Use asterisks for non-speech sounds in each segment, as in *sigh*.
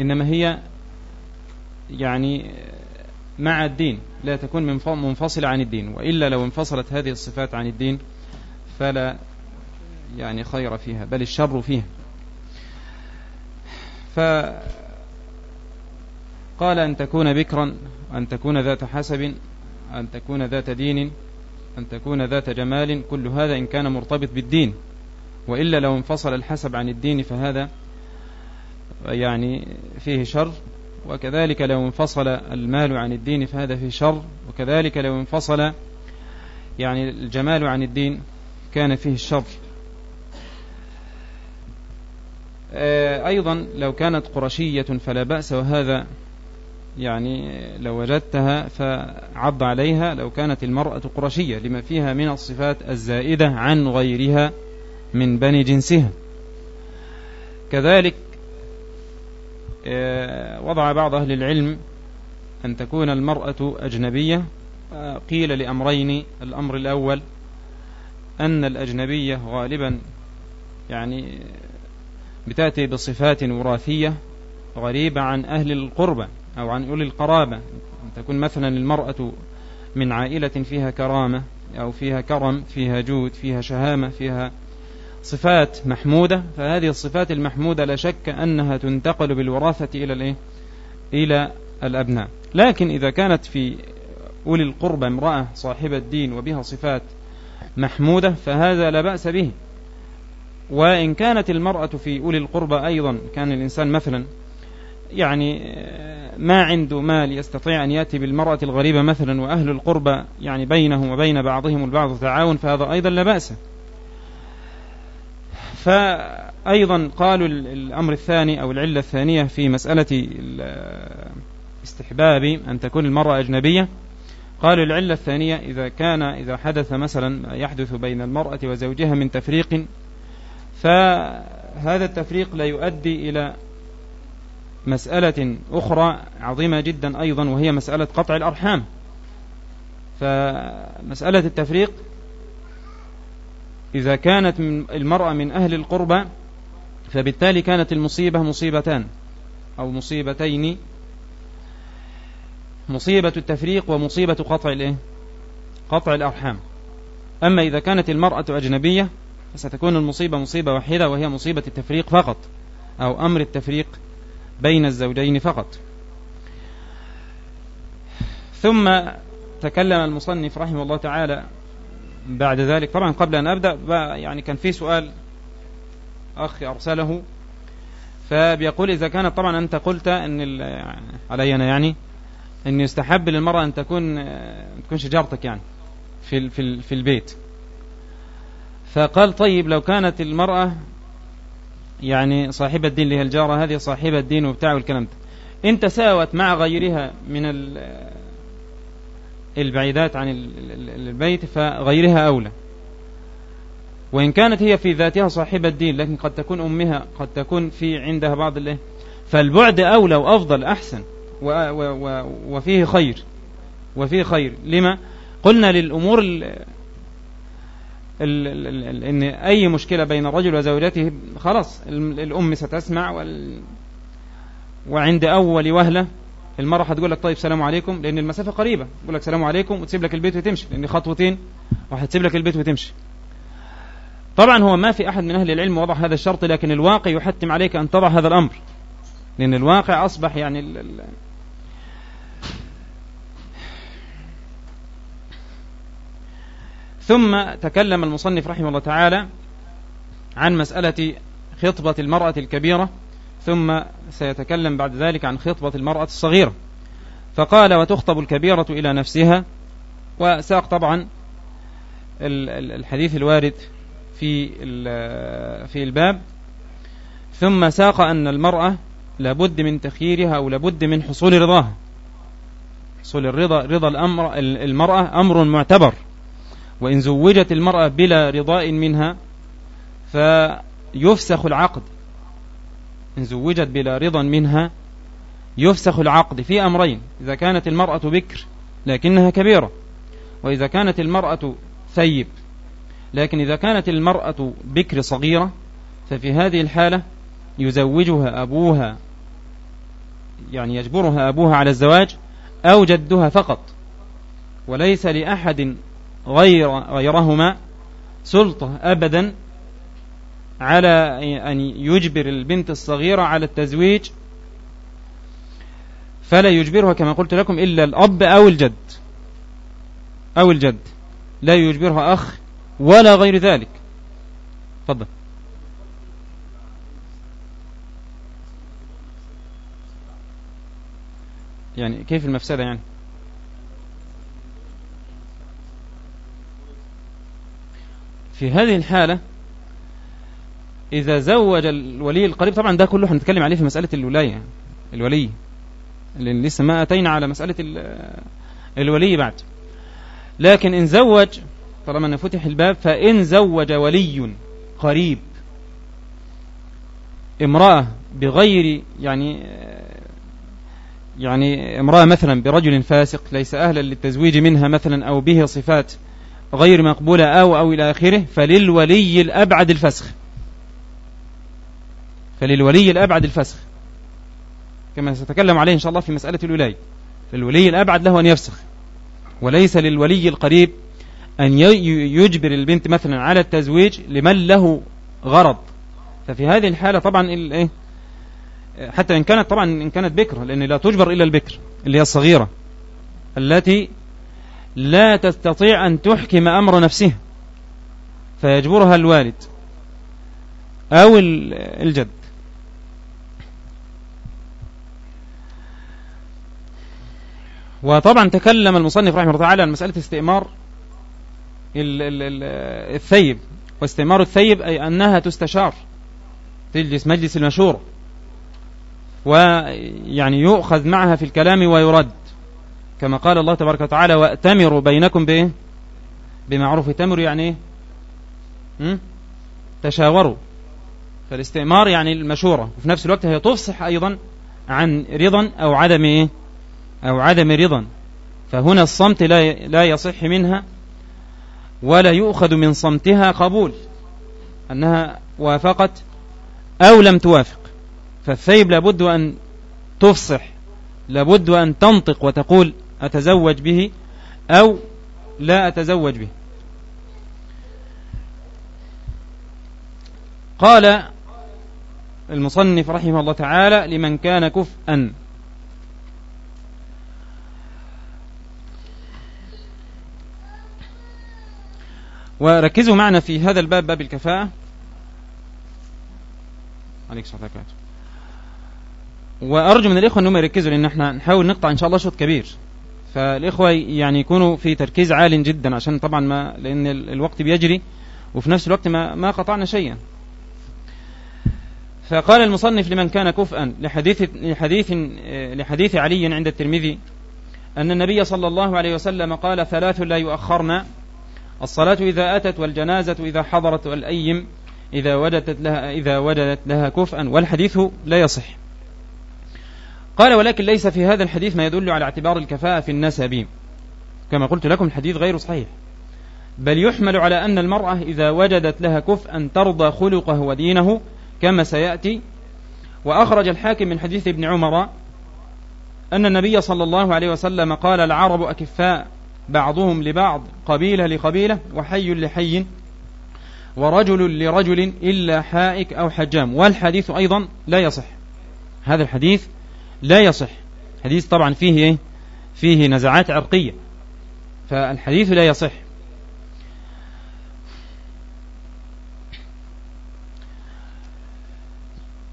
إنما هي يعني مع الدين لا تكون منفصلة عن الدين وإلا لو انفصلت هذه الصفات عن الدين فلا يعني خير فيها بل الشر فيها. فقال أن تكون بكرا أن تكون ذات حسب أن تكون ذات دين أن تكون ذات جمال كل هذا إن كان مرتبط بالدين. وإلا لو انفصل الحسب عن الدين فهذا يعني فيه شر وكذلك لو انفصل المال عن الدين فهذا فيه شر وكذلك لو انفصل يعني الجمال عن الدين كان فيه الشر آه، أيضا لو كانت قرشية فلا بأس وهذا يعني لو وجدتها فعض عليها لو كانت المرأة قرشية لما فيها من الصفات الزائدة عن غيرها من بني جنسها. كذلك وضع بعض أهل العلم أن تكون المرأة أجنبية. آه، قيل لأمرين. الأمر الأول أن الأجنبية غالبا يعني بتأتي بصفات وراثية غريبة عن أهل القربة أو عن أولي القرابة. أن تكون مثلا المرأة من عائلة فيها كرامة أو فيها كرم فيها جود فيها شهامة فيها صفات محمودة فهذه الصفات المحمودة لا شك أنها تنتقل بالوراثة إلى الإيه؟ إلى الأبناء. لكن إذا كانت في أولي القربة امرأة صاحبة دين وبها صفات محمودة فهذا لا بأس به. وإن كانت المرأة في أولي القربة أيضا كان الإنسان مثلا يعني ما عنده مال يستطيع أن يأتي بالمرأة الغريبة مثلا وأهل القربة يعني بينهم وبين بعضهم البعض تعاون فهذا أيضا لا بأس. فأيضا قالوا الأمر الثاني أو العلة الثانية في مسألة استحباب أن تكون المرأة أجنبية. قالوا العلة الثانية إذا كان إذا حدث مثلا يحدث بين المرأة وزوجها من تفريق فهذا التفريق لا يؤدي إلى مسألة أخرى عظيمة جدا أيضا وهي مسألة قطع الأرحام. فمسألة التفريق إذا كانت المرأة من أهل القربة فبالتالي كانت المصيبة مصيبتان أو مصيبتين مصيبة التفريق ومصيبة قطع الإيه؟ قطع الأرحام أما إذا كانت المرأة أجنبية فستكون المصيبة مصيبة واحدة وهي مصيبة التفريق فقط أو أمر التفريق بين الزوجين فقط ثم تكلم المصنف رحمه الله تعالى بعد ذلك. طبعا قبل أن أبدأ يعني كان في سؤال أخي أرسله فبيقول إذا كانت طبعا أنت قلت أن علي أنا يعني أن يستحب للمرأة أن تكون تكون شجارتك يعني في في في البيت. فقال طيب لو كانت المرأة يعني صاحبة الدين اللي هي الجارة هذه صاحبة الدين وبتاع والكلام ده إن تساوت مع غيرها من البعيدات عن البيت فغيرها أولى. وإن كانت هي في ذاتها صاحبة الدين لكن قد تكون أمها قد تكون في عندها بعض الله فالبعد أولى وأفضل أحسن وفيه خير. وفيه خير. لما؟ قلنا للأمور ال ال ال إن أي مشكلة بين الرجل وزوجته خلاص الأم ستسمع وال وعند أول وهلة المرأة هتقول لك طيب سلام عليكم لأن المسافة قريبة. تقول لك سلام عليكم وتسيب لك البيت وتمشي لأن خطوتين وهتسيب لك البيت وتمشي. طبعا هو ما في أحد من أهل العلم وضع هذا الشرط لكن الواقع يحتم عليك أن تضع هذا الأمر. لأن الواقع أصبح يعني ال ال ثم تكلم المصنف رحمه الله تعالى عن مسألة خطبة المرأة الكبيرة. ثم سيتكلم بعد ذلك عن خطبة المرأة الصغيرة. فقال وتخطب الكبيرة إلى نفسها. وساق طبعا الحديث الوارد في في الباب. ثم ساق أن المرأة لابد من تخييرها أو لابد من حصول رضاها. حصول الرضا رضا الأمر المرأة أمر معتبر. وإن زوجت المرأة بلا رضاء منها فيفسخ العقد. إن زوجت بلا رضا منها يفسخ العقد في أمرين إذا كانت المرأة بكر لكنها كبيرة وإذا كانت المرأة ثيب لكن إذا كانت المرأة بكر صغيرة ففي هذه الحالة يزوجها أبوها يعني يجبرها أبوها على الزواج أو جدها فقط وليس لأحد غير غيرهما سلطة أبدا على أن يجبر البنت الصغيرة على التزويج فلا يجبرها كما قلت لكم إلا الأب أو الجد أو الجد. لا يجبرها أخ ولا غير ذلك. تفضل. يعني كيف المفسدة يعني؟ في هذه الحالة إذا زوج الولي القريب طبعا ده كله هنتكلم عليه في مسألة الولاية الولي. لأن لسه ما أتينا على مسألة الولي بعد. لكن إن زوج طالما أن فتح الباب فإن زوج ولي قريب امرأة بغير يعني يعني امرأة مثلا برجل فاسق ليس أهلا للتزويج منها مثلا أو به صفات غير مقبولة أو أو إلى آخره فللولي الأبعد الفسخ. فللولي الأبعد الفسخ كما سأتكلم عليه إن شاء الله في مسألة الولاية. فالولي الأبعد له أن يفسخ وليس للولي القريب أن يجبر البنت مثلا على التزويج لمن له غرض. ففي هذه الحالة طبعا إيه حتى إن كانت طبعا إن كانت بكرة لأن لا تجبر إلا البكر اللي هي الصغيرة التي لا تستطيع أن تحكم أمر نفسها فيجبرها الوالد أو الجد. وطبعا تكلم المصنف رحمه الله تعالى عن مسألة استئمار الثيب. واستئمار الثيب أي أنها تستشار تجلس مجلس المشورة ويعني يؤخذ معها في الكلام ويرد. كما قال الله تبارك وتعالى وأتمروا بينكم بإيه بمعروف. تمر يعني تشاوروا. فالاستئمار يعني المشورة. وفي نفس الوقت هي تفصح أيضا عن رضا أو عدم إيه أو عدم رضا فهنا الصمت لا لا يصح منها ولا يؤخذ من صمتها قبول أنها وافقت أو لم توافق. فالثيب لابد أن تفصح لابد أن تنطق وتقول أتزوج به أو لا أتزوج به. قال المصنف رحمه الله تعالى لمن كان كفءا. وركزوا معنا في هذا الباب باب الكفاءة. عليك الصلاة وأرجو من الإخوة أنهم يركزوا لأن إحنا نحاول نقطع إن شاء الله شوط كبير. فالإخوة يعني يكونوا في تركيز عال جدا عشان طبعا ما لأن الوقت بيجري وفي نفس الوقت ما, ما قطعنا شيئا. فقال المصنف لمن كان كفءا لحديث لحديث لحديث علي عند الترمذي أن النبي صلى الله عليه وسلم قال ثلاث لا يؤخرن الصلاة إذا أتت والجنازة إذا حضرت والأيم إذا وجدت لها إذا وجدت لها كفءا والحديث لا يصح. قال ولكن ليس في هذا الحديث ما يدل على اعتبار الكفاءة في النسب. كما قلت لكم الحديث غير صحيح. بل يحمل على أن المرأة إذا وجدت لها كفءا ترضى خلقه ودينه كما سيأتي. وأخرج الحاكم من حديث ابن عمر أن النبي صلى الله عليه وسلم قال العرب أكفاء بعضهم لبعض قبيلة لقبيلة وحي لحي ورجل لرجل إلا حائك أو حجام. والحديث أيضا لا يصح. هذا الحديث لا يصح. حديث طبعا فيه إيه؟ فيه نزعات عرقية. فالحديث لا يصح.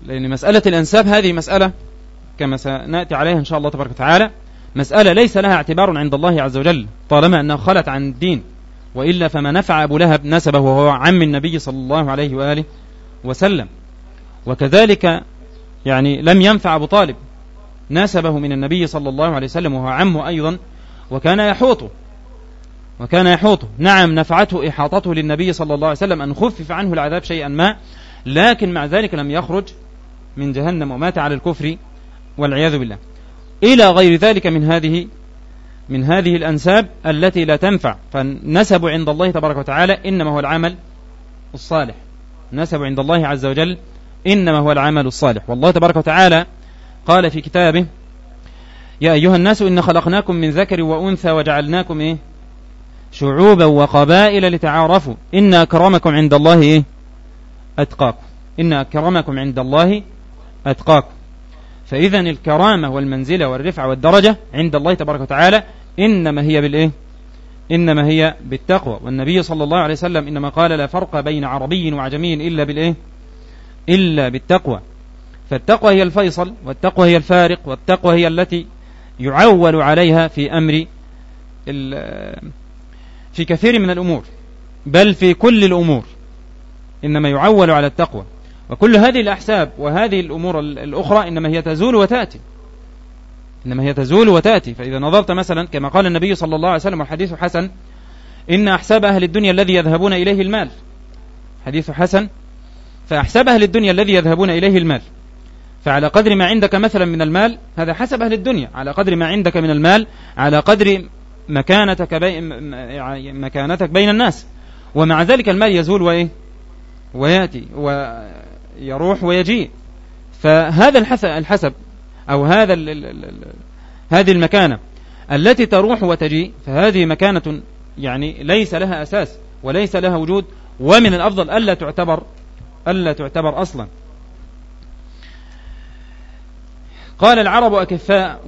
لأن مسألة الأنساب هذه مسألة كما سنأتي عليها إن شاء الله تبارك وتعالى. مسألة ليس لها اعتبار عند الله عز وجل طالما أنها خلت عن الدين وإلا فما نفع أبو لهب نسبه وهو عم النبي صلى الله عليه وآله وسلم. وكذلك يعني لم ينفع أبو طالب نسبه من النبي صلى الله عليه وسلم وهو عمه أيضا وكان يحوطه وكان يحوطه نعم نفعته إحاطته للنبي صلى الله عليه وسلم أن خفف عنه العذاب شيئا ما لكن مع ذلك لم يخرج من جهنم ومات على الكفر والعياذ بالله. إلى غير ذلك من هذه من هذه الأنساب التي لا تنفع. فالنسب عند الله تبارك وتعالى إنما هو العمل الصالح. نسب عند الله عز وجل إنما هو العمل الصالح. والله تبارك وتعالى قال في كتابه يا أيها الناس إن خلقناكم من ذكر وأنثى وجعلناكم إيه؟ شعوبا وقبائل لتعارفوا. إن أكرمكم عند الله إيه؟ أتقاكم. إن أكرمكم عند الله أتقاكم. فإذا الكرامة والمنزلة والرفعة والدرجة عند الله تبارك وتعالى إنما هي بالإيه؟ إنما هي بالتقوى. والنبي صلى الله عليه وسلم إنما قال لا فرق بين عربي وعجمي إلا بالإيه؟ إلا بالتقوى. فالتقوى هي الفيصل والتقوى هي الفارق والتقوى هي التي يعول عليها في أمر في كثير من الأمور بل في كل الأمور إنما يعول على التقوى. وكل هذه الأحساب وهذه الأمور الأخرى إنما هي تزول وتأتي. إنما هي تزول وتأتي. فإذا نظرت مثلا كما قال النبي صلى الله عليه وسلم والحديث حسن إن أحساب أهل الدنيا الذي يذهبون إليه المال. حديث حسن. فأحساب أهل الدنيا الذي يذهبون إليه المال. فعلى قدر ما عندك مثلا من المال هذا حسب أهل الدنيا. على قدر ما عندك من المال على قدر مكانتك بي يعني مكانتك بين الناس. ومع ذلك المال يزول وإيه؟ ويأتي. ويروح ويجيء. فهذا الحسب أو هذا هذه المكانة التي تروح وتجيء. فهذه مكانة يعني ليس لها أساس وليس لها وجود ومن الأفضل ألا تعتبر ألا تعتبر أصلا. قال العرب أكفاء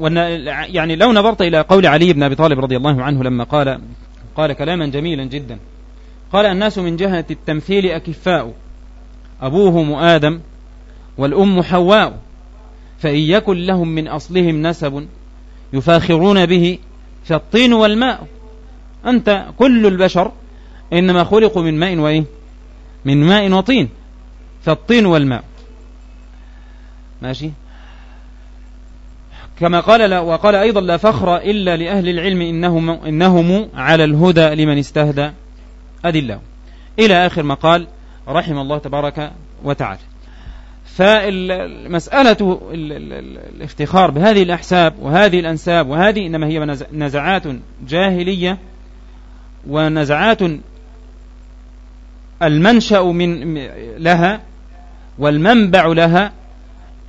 يعني لو نظرت إلى قول علي بن أبي طالب رضي الله عنه لما قال قال كلاما جميلا جدا. قال الناس من جهة التمثيل أكفاء. أبوهم آدم والأم حواء فإن يكن لهم من أصلهم نسب يفاخرون به فالطين والماء. أنت كل البشر إنما خلقوا من ماء وإيه؟ من ماء وطين فالطين والماء. ماشي؟ كما قال لا وقال أيضا لا فخر إلا لأهل العلم إنهم, إنهم على الهدى لمن استهدى أدلة. إلى آخر ما قال رحم الله تبارك وتعالى. فالمسألة الافتخار بهذه الأحساب وهذه الأنساب وهذه إنما هي نزعات جاهلية ونزعات المنشأ من لها والمنبع لها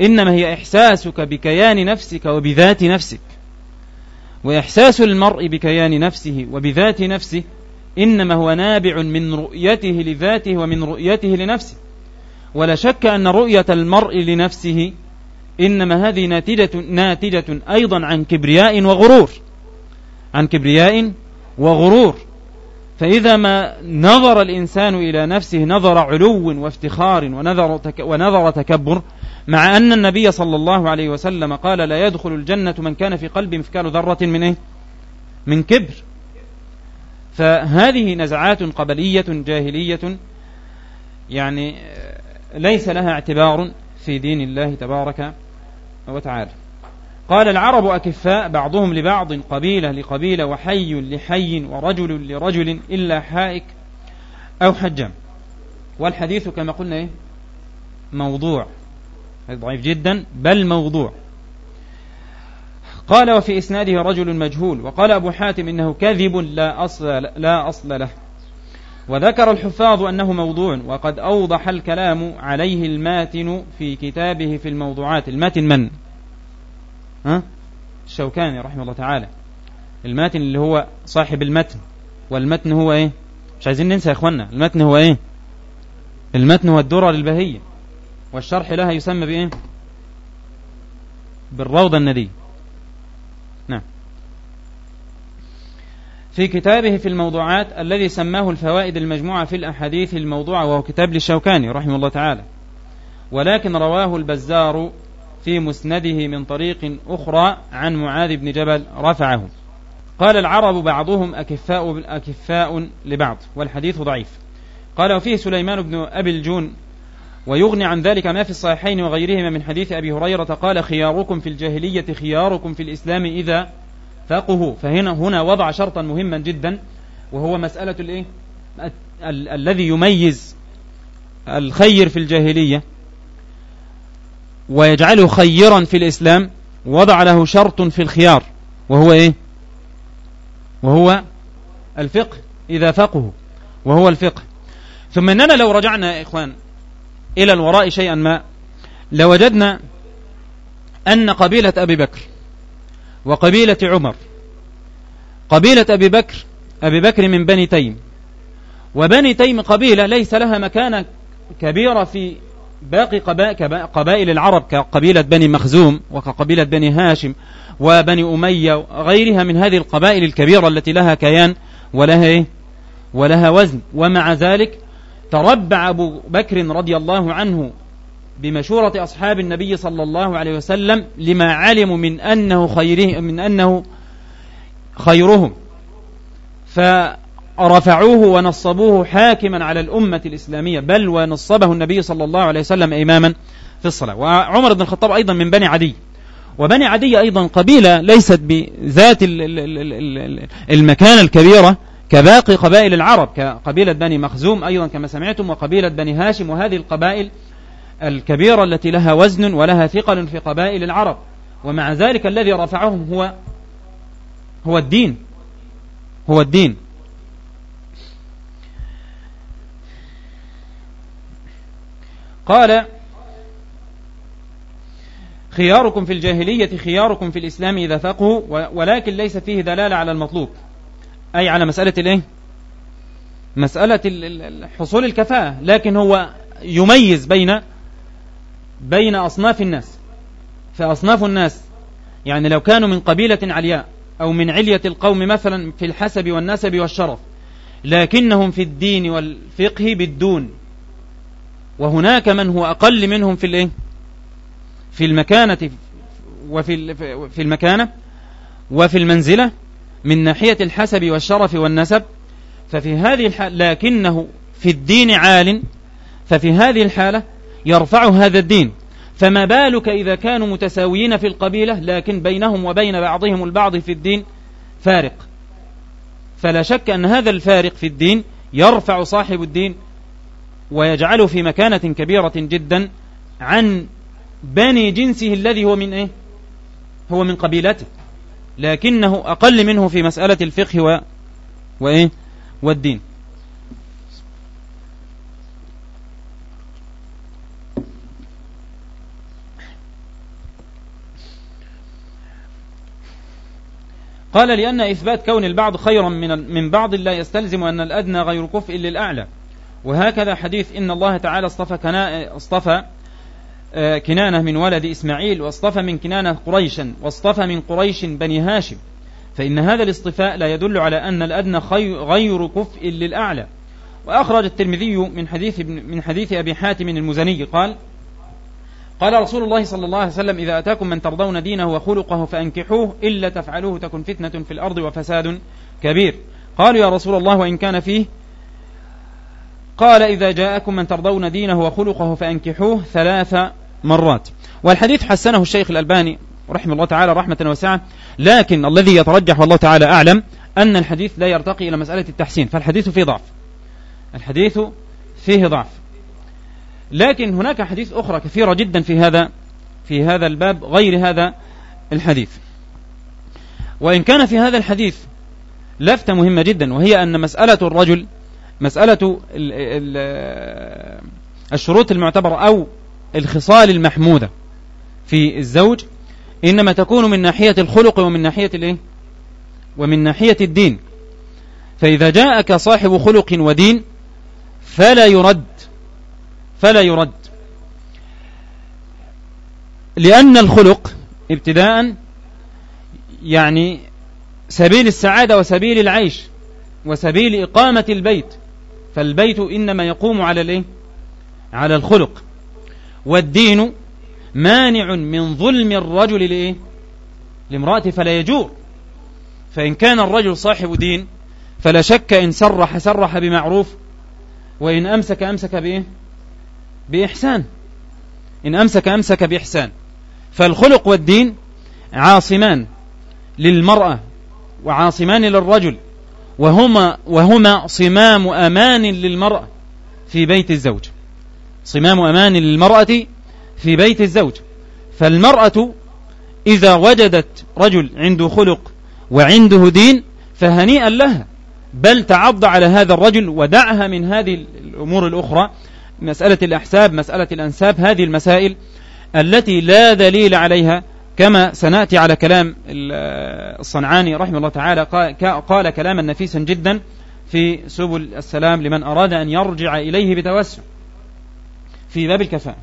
إنما هي إحساسك بكيان نفسك وبذات نفسك. وإحساس المرء بكيان نفسه وبذات نفسه إنما هو نابع من رؤيته لذاته ومن رؤيته لنفسه. ولا شك أن رؤية المرء لنفسه إنما هذه ناتجة, ناتجة أيضا عن كبرياء وغرور. عن كبرياء وغرور. فإذا ما نظر الإنسان إلى نفسه نظر علو وافتخار ونظر, تك ونظر تكبر مع أن النبي صلى الله عليه وسلم قال لا يدخل الجنة من كان في قلب مثقال ذرة من إيه؟ من كبر. فهذه نزعات قبلية جاهلية يعني ليس لها اعتبار في دين الله تبارك وتعالى. قال العرب أكفاء بعضهم لبعض قبيلة لقبيلة وحي لحي ورجل لرجل إلا حائك أو حجام. والحديث كما قلنا إيه؟ موضوع. ضعيف جدا بل موضوع. قال وفي إسناده رجل مجهول وقال أبو حاتم إنه كذب لا أصل, لا أصل له. وذكر الحفاظ أنه موضوع وقد أوضح الكلام عليه الماتن في كتابه في الموضوعات. الماتن من؟ ها؟ الشوكاني رحمه الله تعالى. الماتن اللي هو صاحب المتن. والمتن هو إيه؟ مش عايزين ننسى يا اخوانا المتن هو إيه؟ المتن هو الدرر البهية. والشرح لها يسمى بإيه؟ بالروضة الندي في كتابه في الموضوعات الذي سماه الفوائد المجموعة في الأحاديث الموضوعة وهو كتاب للشوكاني رحمه الله تعالى. ولكن رواه البزار في مسنده من طريق أخرى عن معاذ بن جبل رفعه. قال العرب بعضهم أكفاء, أكفاء لبعض والحديث ضعيف. قال وفيه سليمان بن أبي الجون ويغني عن ذلك ما في الصحيحين وغيرهما من حديث أبي هريرة قال خياركم في الجاهلية خياركم في الإسلام إذا فقه فهنا هنا وضع شرطا مهما جدا وهو مسألة الإيه؟ ال الذي يميز الخير في الجاهلية ويجعله خيرا في الإسلام وضع له شرط في الخيار وهو إيه؟ وهو الفقه إذا فقه وهو الفقه. ثم أننا لو رجعنا يا إخوان إلى الوراء شيئا ما لوجدنا أن قبيلة أبي بكر وقبيلة عمر. قبيلة أبي بكر أبي بكر من بني تيم. وبني تيم قبيلة ليس لها مكانة كبيرة في باقي قبائل العرب كقبيلة بني مخزوم وكقبيلة بني هاشم وبني أمية وغيرها من هذه القبائل الكبيرة التي لها كيان ولها إيه؟ ولها وزن. ومع ذلك تربع أبو بكر رضي الله عنه بمشورة أصحاب النبي صلى الله عليه وسلم لما علموا من أنه خيره من أنه خيرهم. فرفعوه ونصبوه حاكما على الأمة الإسلامية بل ونصبه النبي صلى الله عليه وسلم إماما في الصلاة. وعمر بن الخطاب أيضا من بني عدي. وبني عدي أيضا قبيلة ليست بذات المكانة الكبيرة كباقي قبائل العرب كقبيلة بني مخزوم أيضا كما سمعتم وقبيلة بني هاشم وهذه القبائل الكبيرة التي لها وزن ولها ثقل في قبائل العرب. ومع ذلك الذي رفعهم هو هو الدين. هو الدين. قال خياركم في الجاهلية خياركم في الإسلام إذا فقهوا ولكن ليس فيه دلالة على المطلوب. أي على مسألة الإيه؟ مسألة حصول الكفاءة. لكن هو يميز بين بين أصناف الناس. فأصناف الناس يعني لو كانوا من قبيلة علياء أو من علية القوم مثلا في الحسب والنسب والشرف لكنهم في الدين والفقه بالدون. وهناك من هو أقل منهم في الإيه؟ في المكانة وفي في المكانة وفي المنزلة من ناحية الحسب والشرف والنسب. ففي هذه الحالة لكنه في الدين عال. ففي هذه الحالة يرفع هذا الدين فما بالك إذا كانوا متساويين في القبيلة لكن بينهم وبين بعضهم البعض في الدين فارق فلا شك أن هذا الفارق في الدين يرفع صاحب الدين ويجعله في مكانة كبيرة جدا عن بني جنسه الذي هو من إيه؟ هو من قبيلته لكنه أقل منه في مسألة الفقه و... وإيه؟ والدين قال لأن إثبات كون البعض خيرا من من بعض لا يستلزم أن الأدنى غير كفء للأعلى. وهكذا حديث إن الله تعالى اصطفى كنا اصطفى آه، كنانة من ولد إسماعيل واصطفى من كنانة قريشا واصطفى من قريش بني هاشم. فإن هذا الاصطفاء لا يدل على أن الأدنى غير كفء للأعلى. وأخرج الترمذي من حديث من حديث أبي حاتم المزني قال قال رسول الله صلى الله عليه وسلم إذا أتاكم من ترضون دينه وخلقه فأنكحوه إلا تفعلوه تكن فتنة في الأرض وفساد كبير. قالوا يا رسول الله وإن كان فيه قال إذا جاءكم من ترضون دينه وخلقه فأنكحوه ثلاث مرات. والحديث حسنه الشيخ الألباني رحمه الله تعالى رحمة واسعة لكن الذي يترجح والله تعالى أعلم أن الحديث لا يرتقي إلى مسألة التحسين فالحديث فيه ضعف. الحديث فيه ضعف. لكن هناك حديث أخرى كثيرة جدا في هذا في هذا الباب غير هذا الحديث وإن كان في هذا الحديث لفتة مهمة جدا وهي أن مسألة الرجل مسألة الشروط المعتبرة أو الخصال المحمودة في الزوج إنما تكون من ناحية الخلق ومن ناحية الإيه؟ ومن ناحية الدين فإذا جاءك صاحب خلق ودين فلا يرد فلا يرد لأن الخلق ابتداء يعني سبيل السعادة وسبيل العيش وسبيل إقامة البيت فالبيت إنما يقوم على الإيه؟ على الخلق والدين مانع من ظلم الرجل لإيه؟ لامرأته فلا يجور فإن كان الرجل صاحب دين فلا شك إن سرح سرح بمعروف وإن أمسك أمسك بإيه؟ بإحسان. إن أمسك أمسك بإحسان. فالخلق والدين عاصمان للمرأة وعاصمان للرجل وهما وهما صمام أمان للمرأة في بيت الزوج. صمام أمان للمرأة في بيت الزوج. فالمرأة إذا وجدت رجل عنده خلق وعنده دين فهنيئا لها بل تعض على هذا الرجل ودعها من هذه الأمور الأخرى مسألة الأحساب مسألة الأنساب هذه المسائل التي لا دليل عليها كما سنأتي على كلام الصنعاني رحمه الله تعالى قال كلاما نفيسا جدا في سبل السلام لمن أراد أن يرجع إليه بتوسع في باب الكفاءة.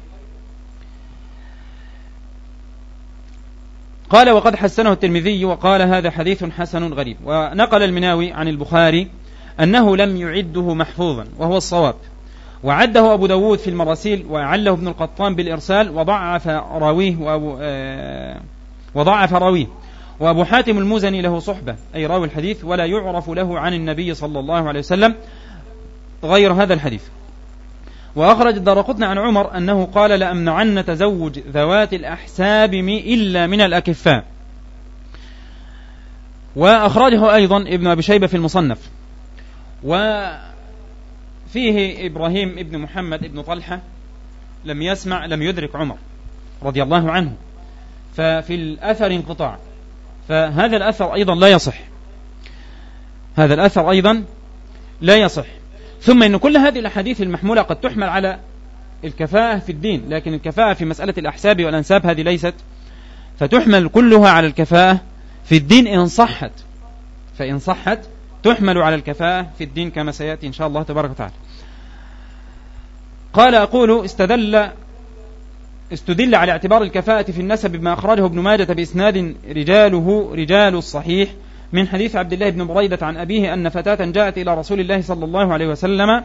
قال وقد حسنه الترمذي وقال هذا حديث حسن غريب ونقل المناوي عن البخاري أنه لم يعده محفوظا وهو الصواب. وعده أبو داود في المراسيل وعله ابن القطان بالإرسال وضعف راويه وأبو آه وضعف راويه. وأبو حاتم المزني له صحبة أي راوي الحديث ولا يعرف له عن النبي صلى الله عليه وسلم غير هذا الحديث. وأخرج الدارقطن عن عمر أنه قال لأمنعن تزوج ذوات الأحساب إلا من الأكفاء. وأخرجه أيضا ابن أبي شيبة في المصنف. وفيه إبراهيم ابن محمد ابن طلحة لم يسمع لم يدرك عمر رضي الله عنه. ففي الأثر انقطاع. فهذا الأثر أيضا لا يصح. هذا الأثر أيضا لا يصح. ثم أن كل هذه الأحاديث المحمولة قد تحمل على الكفاءة في الدين لكن الكفاءة في مسألة الأحساب والأنساب هذه ليست. فتحمل كلها على الكفاءة في الدين إن صحت. فإن صحت تحمل على الكفاءة في الدين كما سيأتي إن شاء الله تبارك وتعالى. قال أقول استدل استدل على اعتبار الكفاءة في النسب بما أخرجه ابن ماجة بإسناد رجاله رجال الصحيح من حديث عبد الله بن بريدة عن أبيه أن فتاة جاءت إلى رسول الله صلى الله عليه وسلم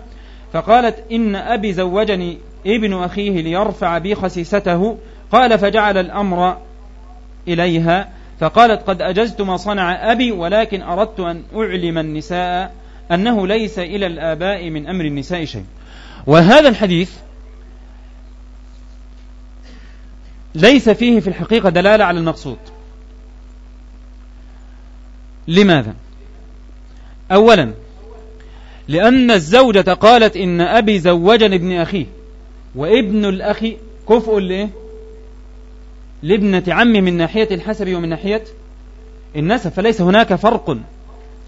فقالت إن أبي زوجني ابن أخيه ليرفع بي خسيسته قال فجعل الأمر إليها فقالت قد أجزت ما صنع أبي ولكن أردت أن أعلم النساء أنه ليس إلى الآباء من أمر النساء شيء. وهذا الحديث ليس فيه في الحقيقة دلالة على المقصود. لماذا؟ أولا لأن الزوجة قالت إن أبي زوجني ابن أخيه وابن الأخ كفء لإيه؟ لابنة عمي من ناحية الحسب ومن ناحية النسب فليس هناك فرق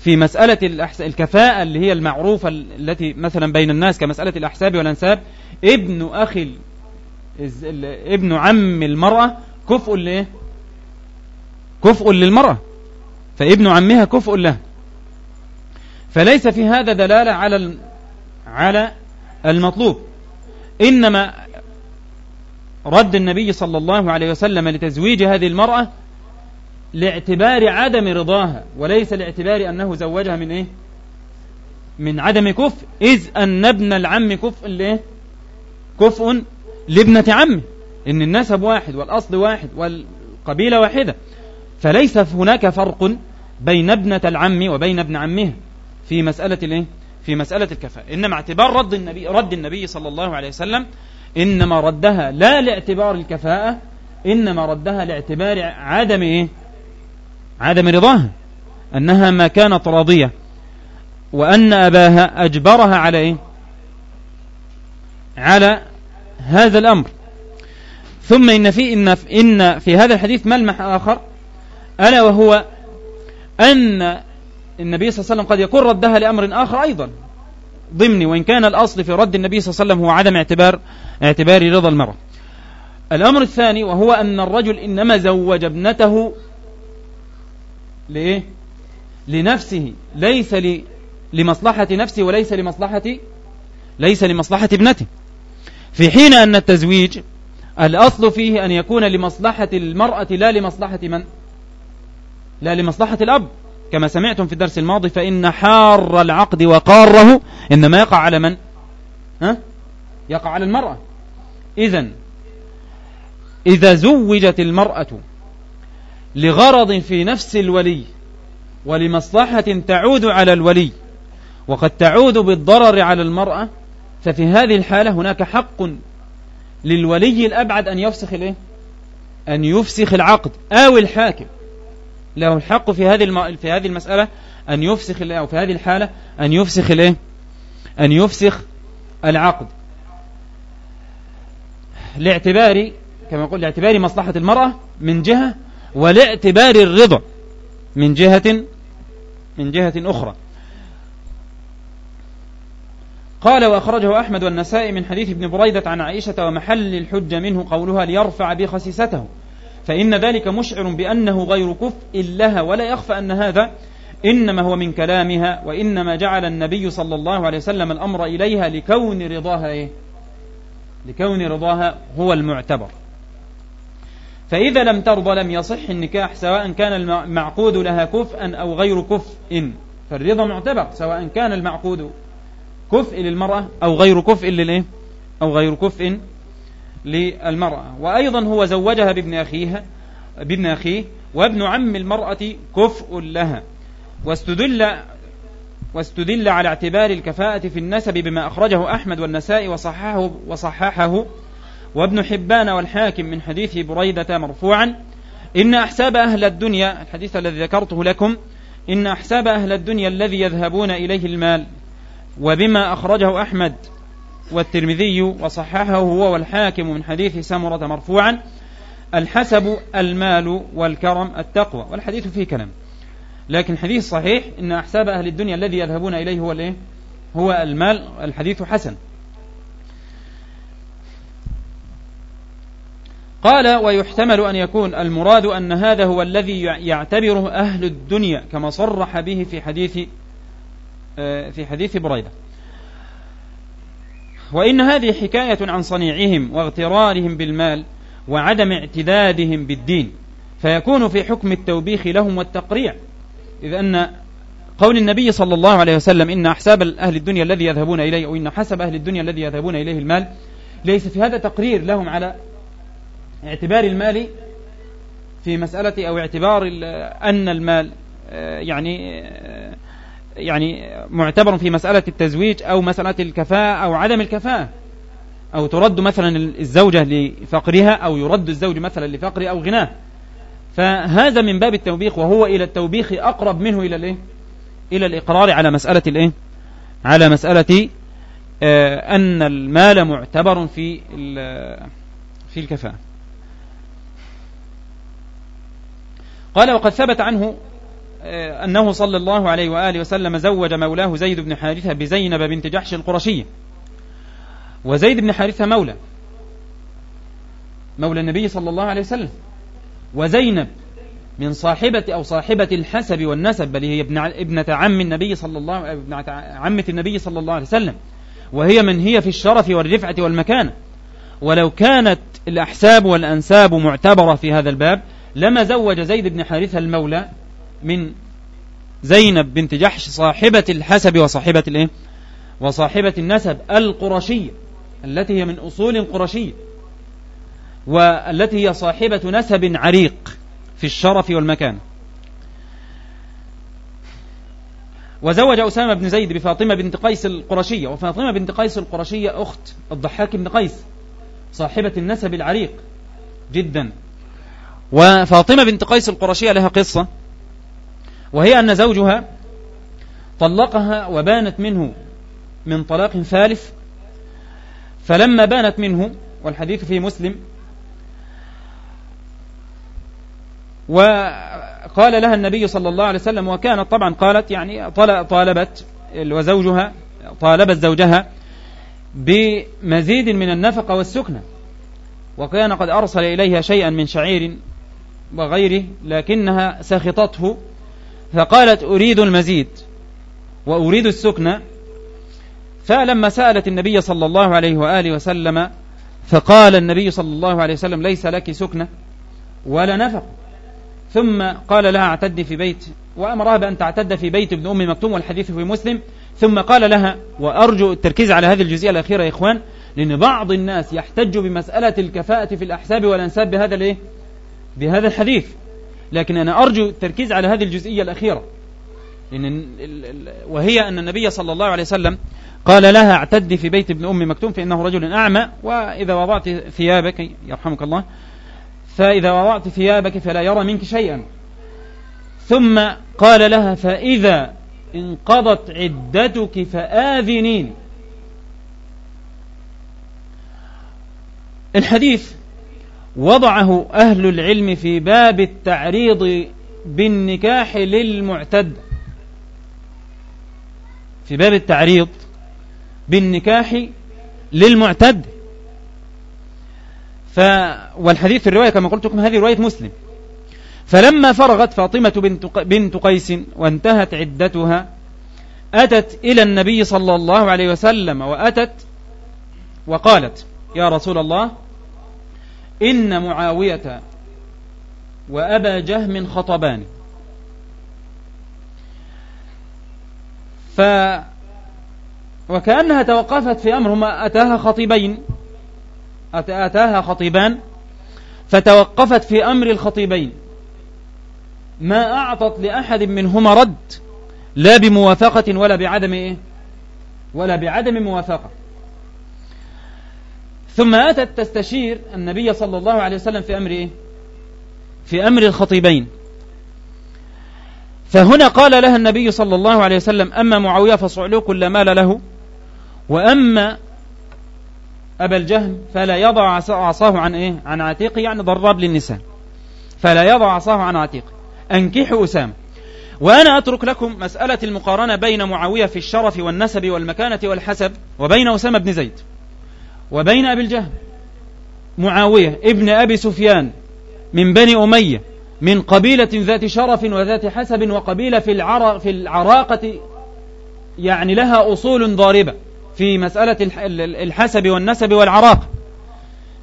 في مسألة الكفاءة اللي هي المعروفة التي مثلا بين الناس كمسألة الأحساب والأنساب. ابن أخي ابن عم المرأة كفء لإيه؟ كفء للمرأة فابن عمها كفء له. فليس في هذا دلالة على على المطلوب. إنما رد النبي صلى الله عليه وسلم لتزويج هذه المرأة لاعتبار عدم رضاها وليس لاعتبار أنه زوجها من إيه؟ من عدم كفء إذ أن ابن العم كفء لإيه؟ كفء لابنة عمه إن النسب واحد والأصل واحد والقبيلة واحدة. فليس هناك فرق بين ابنة العم وبين ابن عمها في مسألة الإيه؟ في مسألة الكفاءة. إنما اعتبار رد النبي رد النبي صلى الله عليه وسلم إنما ردها لا لاعتبار الكفاءة إنما ردها لاعتبار عدم إيه؟ عدم رضاها أنها ما كانت راضية وأن أباها أجبرها على إيه؟ على هذا الأمر ثم إن في إن في, إن في هذا الحديث ملمح آخر ألا وهو أن النبي صلى الله عليه وسلم قد يكون ردها لأمر آخر أيضا ضمني وإن كان الأصل في رد النبي صلى الله عليه وسلم هو عدم اعتبار اعتبار رضا المرأة الأمر الثاني وهو أن الرجل إنما زوج ابنته لإيه؟ لنفسه ليس لمصلحة نفسه وليس لمصلحة ليس لمصلحة ابنته في حين أن التزويج الأصل فيه أن يكون لمصلحة المرأة لا لمصلحة من؟ لا لمصلحة الأب كما سمعتم في الدرس الماضي فإن حار العقد وقاره إنما يقع على من؟ ها؟ يقع على المرأة إذا إذا زوجت المرأة لغرض في نفس الولي ولمصلحة تعود على الولي وقد تعود بالضرر على المرأة ففي هذه الحالة هناك حق للولي الأبعد أن يفسخ الإيه؟ أن يفسخ العقد أو الحاكم له الحق في هذه الم... في هذه المسألة أن يفسخ أو في هذه الحالة أن يفسخ الإيه؟ أن يفسخ العقد لاعتبار كما يقول لاعتبار مصلحة المرأة من جهة ولاعتبار الرضا من جهة من جهة أخرى قال وأخرجه أحمد والنسائي من حديث ابن بريدة عن عائشة ومحل الحجة منه قولها ليرفع بخسيسته فإن ذلك مشعر بأنه غير كفء لها ولا يخفى أن هذا إنما هو من كلامها وإنما جعل النبي صلى الله عليه وسلم الأمر إليها لكون رضاها إيه؟ لكون رضاها هو المعتبر. فإذا لم ترضى لم يصح النكاح سواء كان المعقود لها كفءا أو غير كفء. فالرضا معتبر سواء كان المعقود كفء للمرأة أو غير كفء للإيه؟ أو غير كفء للمرأة. وأيضا هو زوجها بابن أخيها بابن أخيه وابن عم المرأة كفء لها. واستدل واستدل على اعتبار الكفاءة في النسب بما أخرجه أحمد والنسائي وصححه, وصححه وابن حبان والحاكم من حديث بريدة مرفوعا. إن أحساب أهل الدنيا الحديث الذي ذكرته لكم إن أحساب أهل الدنيا الذي يذهبون إليه المال. وبما أخرجه أحمد والترمذي وصححه هو والحاكم من حديث سمرة مرفوعا الحسب المال والكرم التقوى. والحديث فيه كلام. لكن حديث صحيح إن أحساب أهل الدنيا الذي يذهبون إليه هو الإيه؟ هو المال. الحديث حسن. قال ويحتمل أن يكون المراد أن هذا هو الذي يعتبره أهل الدنيا كما صرح به في حديث آه، في حديث بريدة. وإن هذه حكاية عن صنيعهم واغترارهم بالمال وعدم اعتدادهم بالدين فيكون في حكم التوبيخ لهم والتقريع. إذ أن قول النبي صلى الله عليه وسلم إن أحساب أهل الدنيا الذي يذهبون إليه أو إن حسب أهل الدنيا الذي يذهبون إليه المال ليس في هذا تقرير لهم على اعتبار المال في مسألة أو اعتبار أن المال آه، يعني آه، يعني معتبر في مسألة التزويج أو مسألة الكفاءة أو عدم الكفاءة أو ترد مثلا الزوجة لفقرها أو يرد الزوج مثلا لفقره أو غناه فهذا من باب التوبيخ وهو إلى التوبيخ أقرب منه إلى الإيه؟ إلى الإقرار على مسألة الإيه؟ على مسألة آه أن المال معتبر في في الكفاءة قال وقد ثبت عنه أنه صلى الله عليه وآله وسلم زوج مولاه زيد بن حارثة بزينب بنت جحش القرشية. وزيد بن حارثة مولى. مولى النبي صلى الله عليه وسلم. وزينب من صاحبة أو صاحبة الحسب والنسب بل هي ابنة عم النبي صلى الله ابنة عمة النبي صلى الله عليه وسلم. وهي من هي في الشرف والرفعة والمكانة. ولو كانت الأحساب والأنساب معتبرة في هذا الباب لما زوج زيد بن حارثة المولى من زينب بنت جحش صاحبة الحسب وصاحبة الايه؟ وصاحبة النسب القرشية التي هي من أصول قرشية والتي هي صاحبة نسب عريق في الشرف والمكان. وزوج أسامة بن زيد بفاطمة بنت قيس القرشية وفاطمة بنت قيس القرشية أخت الضحاك بن قيس صاحبة النسب العريق جدا. وفاطمة بنت قيس القرشية لها قصة. وهي أن زوجها طلقها وبانت منه من طلاق ثالث فلما بانت منه والحديث في مسلم وقال لها النبي صلى الله عليه وسلم وكانت طبعا قالت يعني طالبت وزوجها طالبت زوجها بمزيد من النفقة والسكنة. وكان قد أرسل إليها شيئا من شعير وغيره لكنها سخطته فقالت أريد المزيد وأريد السكنة فلما سألت النبي صلى الله عليه وآله وسلم فقال النبي صلى الله عليه وسلم ليس لك سكنة ولا نفق. ثم قال لها اعتد في بيت. وأمرها بأن تعتد في بيت ابن أم مكتوم والحديث في مسلم. ثم قال لها وأرجو التركيز على هذه الجزئية الأخيرة يا إخوان لأن بعض الناس يحتج بمسألة الكفاءة في الأحساب والأنساب بهذا الإيه؟ بهذا الحديث. لكن أنا أرجو التركيز على هذه الجزئية الأخيرة. لأن وهي أن النبي صلى الله عليه وسلم قال لها اعتدي في بيت ابن أم مكتوم فإنه رجل أعمى وإذا وضعت ثيابك يرحمك الله فإذا وضعت ثيابك فلا يرى منك شيئا. ثم قال لها فإذا انقضت عدتك فآذنين. الحديث وضعه أهل العلم في باب التعريض بالنكاح للمعتد. في باب التعريض بالنكاح للمعتد. ف والحديث في الرواية كما قلت لكم هذه رواية مسلم. فلما فرغت فاطمة بنت, بنت قيس وانتهت عدتها أتت إلى النبي صلى الله عليه وسلم وأتت وقالت يا رسول الله إن معاوية وأبا جهم خطبان. ف وكأنها توقفت في أمر هما أتاها خطيبين. أتاها خطيبان. فتوقفت في أمر الخطيبين. ما أعطت لأحد منهما رد لا بموافقة ولا بعدم إيه؟ ولا بعدم موافقة. ثم أتت تستشير النبي صلى الله عليه وسلم في أمر إيه؟ في أمر الخطيبين. فهنا قال لها النبي صلى الله عليه وسلم أما معاوية فصعلوك لا مال له وأما أبا الجهم فلا يضع عصاه عن إيه؟ عن عتيقه يعني ضراب للنساء. فلا يضع عصاه عن عتيقه أنكحوا أسامة. وأنا أترك لكم مسألة المقارنة بين معاوية في الشرف والنسب والمكانة والحسب وبين أسامة بن زيد. وبين أبي الجهم معاوية ابن أبي سفيان من بني أمية من قبيلة ذات شرف وذات حسب وقبيلة في, العر... في العراقة يعني لها أصول ضاربة في مسألة الحسب والنسب والعراقة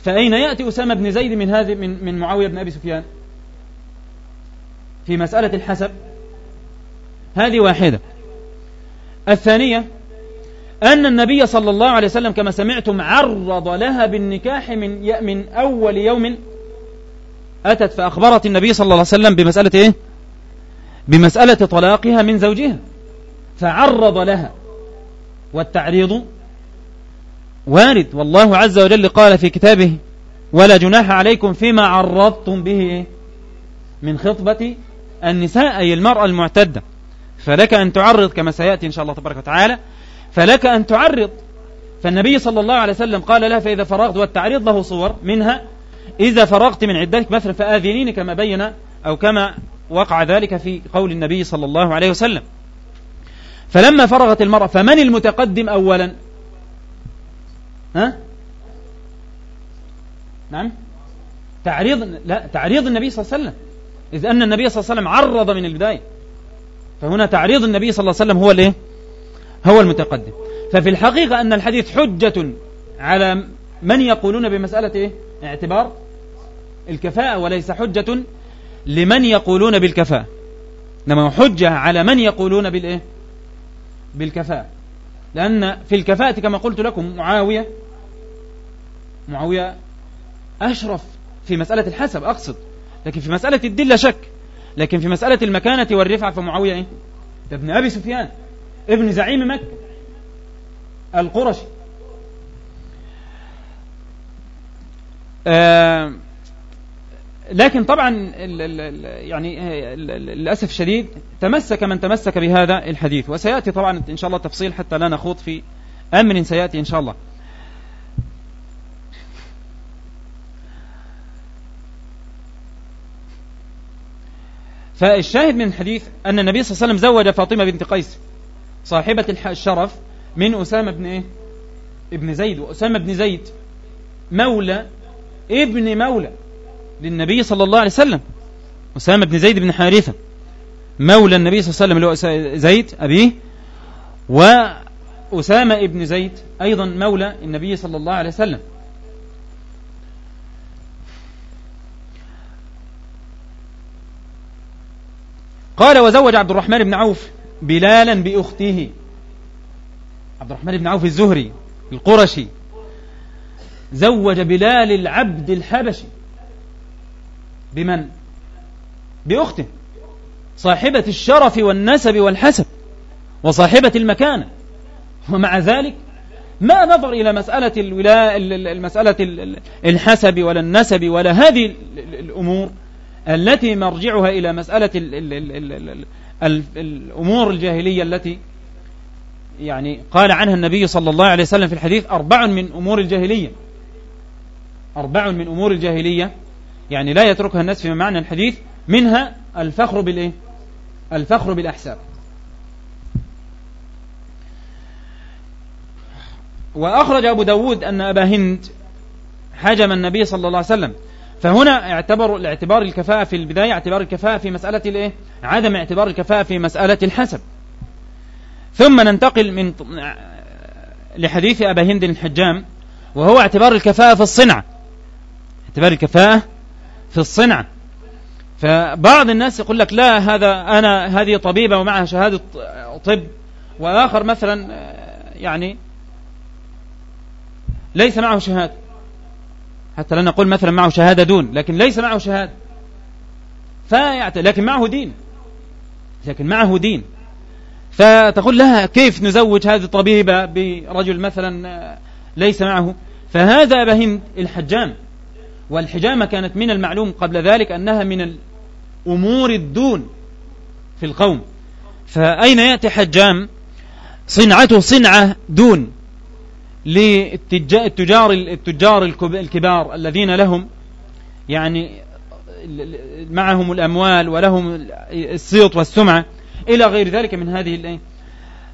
فأين يأتي أسامة بن زيد من هذه من, من معاوية بن أبي سفيان؟ في مسألة الحسب. هذه واحدة. الثانية أن النبي صلى الله عليه وسلم كما سمعتم عرض لها بالنكاح من من أول يوم أتت فأخبرت النبي صلى الله عليه وسلم بمسألة إيه؟ بمسألة طلاقها من زوجها فعرض لها والتعريض وارد والله عز وجل قال في كتابه ولا جناح عليكم فيما عرضتم به؟ من خطبة النساء أي المرأة المعتدة فلك أن تعرض كما سيأتي إن شاء الله تبارك وتعالى فلك أن تعرض. فالنبي صلى الله عليه وسلم قال لها فإذا فرغت والتعريض له صور منها إذا فرغت من عدتك مثلا فآذنيني كما بين أو كما وقع ذلك في قول النبي صلى الله عليه وسلم. فلما فرغت المرأة فمن المتقدم أولا؟ ها؟ نعم. تعريض لا تعريض النبي صلى الله عليه وسلم. إذ أن النبي صلى الله عليه وسلم عرض من البداية. فهنا تعريض النبي صلى الله عليه وسلم هو الايه هو المتقدم ففي الحقيقة أن الحديث حجة على من يقولون بمسألة إيه؟ اعتبار الكفاءة وليس حجة لمن يقولون بالكفاءة إنما حجة على من يقولون بالإيه؟ بالكفاءة لأن في الكفاءة كما قلت لكم معاوية معاوية أشرف في مسألة الحسب أقصد لكن في مسألة الدين لا شك لكن في مسألة المكانة والرفعة فمعاوية إيه؟ ابن أبي سفيان ابن زعيم مكة القرشي. آه لكن طبعا يعني للأسف الشديد تمسك من تمسك بهذا الحديث. وسيأتي طبعا إن شاء الله تفصيل حتى لا نخوض في أمر سيأتي إن شاء الله. فالشاهد من الحديث أن النبي صلى الله عليه وسلم زوج فاطمة بنت قيس. صاحبة الشرف من أسامة بن إيه؟ ابن زيد. وأسامة بن زيد مولى ابن مولى للنبي صلى الله عليه وسلم. أسامة بن زيد بن حارثة مولى النبي صلى الله عليه وسلم اللي هو زيد أبيه. وأسامة ابن زيد أيضا مولى النبي صلى الله عليه وسلم. قال وزوج عبد الرحمن بن عوف بلالا بأخته. عبد الرحمن بن عوف الزهري القرشي زوج بلال العبد الحبشي. بمن؟ بأخته. صاحبة الشرف والنسب والحسب وصاحبة المكانة. ومع ذلك ما نظر إلى مسألة الولاء المسألة الحسب ولا النسب ولا هذه الأمور التي مرجعها إلى مسألة ال ال ال ال ال الأمور الجاهلية التي يعني قال عنها النبي صلى الله عليه وسلم في الحديث أربع من أمور الجاهلية. أربع من أمور الجاهلية. يعني لا يتركها الناس في معنى الحديث. منها الفخر بالإيه؟ الفخر بالأحساب. وأخرج أبو داود أن أبا هند حجم النبي صلى الله عليه وسلم فهنا اعتبر الاعتبار الكفاءة في البداية اعتبار الكفاءة في مسألة الإيه؟ عدم اعتبار الكفاءة في مسألة الحسب. ثم ننتقل من لحديث أبا هند الحجام وهو اعتبار الكفاءة في الصنعة اعتبار الكفاءة في الصنعة فبعض الناس يقول لك لا هذا أنا هذه طبيبة ومعها شهادة طب. وآخر مثلا يعني ليس معه شهادة. حتى لا نقول مثلا معه شهادة دون لكن ليس معه شهادة. فيعت... لكن معه دين. لكن معه دين. فتقول لها كيف نزوج هذه الطبيبة برجل مثلا ليس معه؟ فهذا أبا هند الحجام. والحجامة كانت من المعلوم قبل ذلك أنها من الأمور الدون في القوم. فأين يأتي حجام؟ صنعته صنعة دون. للتجار التجار الكبار الذين لهم يعني معهم الأموال ولهم الصيت والسمعة إلى غير ذلك من هذه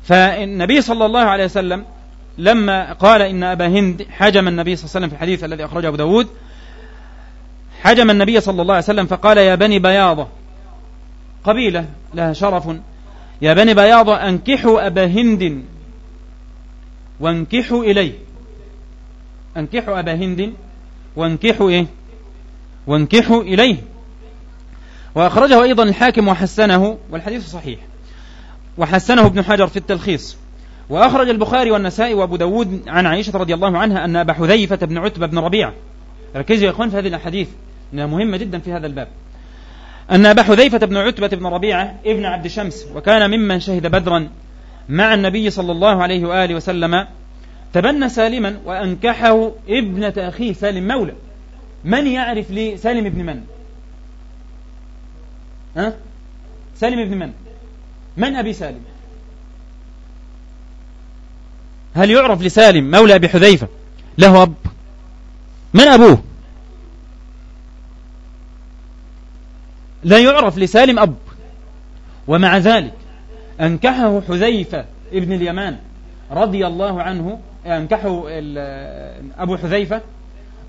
فالنبي صلى الله عليه وسلم لما قال إن أبا هند حجم النبي صلى الله عليه وسلم في الحديث الذي أخرجه أبو داود حجم النبي صلى الله عليه وسلم فقال يا بني بياضة قبيلة لها شرف يا بني بياضة أنكحوا أبا هند وانكحوا إليه. أنكحوا أبا هند. وانكحوا إيه؟ وانكحوا إليه. وأخرجه أيضا الحاكم وحسنه والحديث صحيح. وحسنه ابن حجر في التلخيص. وأخرج البخاري والنسائي وأبو داود عن عائشة رضي الله عنها أن أبا حذيفة بن عتبة بن ربيعة. ركزوا يا إخوان في هذه الأحاديث. إنها مهمة جدا في هذا الباب. أن أبا حذيفة بن عتبة بن ربيعة ابن عبد شمس وكان ممن شهد بدرا مع النبي صلى الله عليه وآله وسلم تبنى سالما وأنكحه ابنة أخيه سالم مولى. من يعرف لي سالم ابن من؟ ها؟ سالم ابن من؟ من أبي سالم؟ هل يعرف لسالم مولى أبي حذيفة؟ له أب. من أبوه؟ لا يعرف لسالم أب. ومع ذلك أنكحه حذيفة ابن اليمان رضي الله عنه أنكحه أبو حذيفة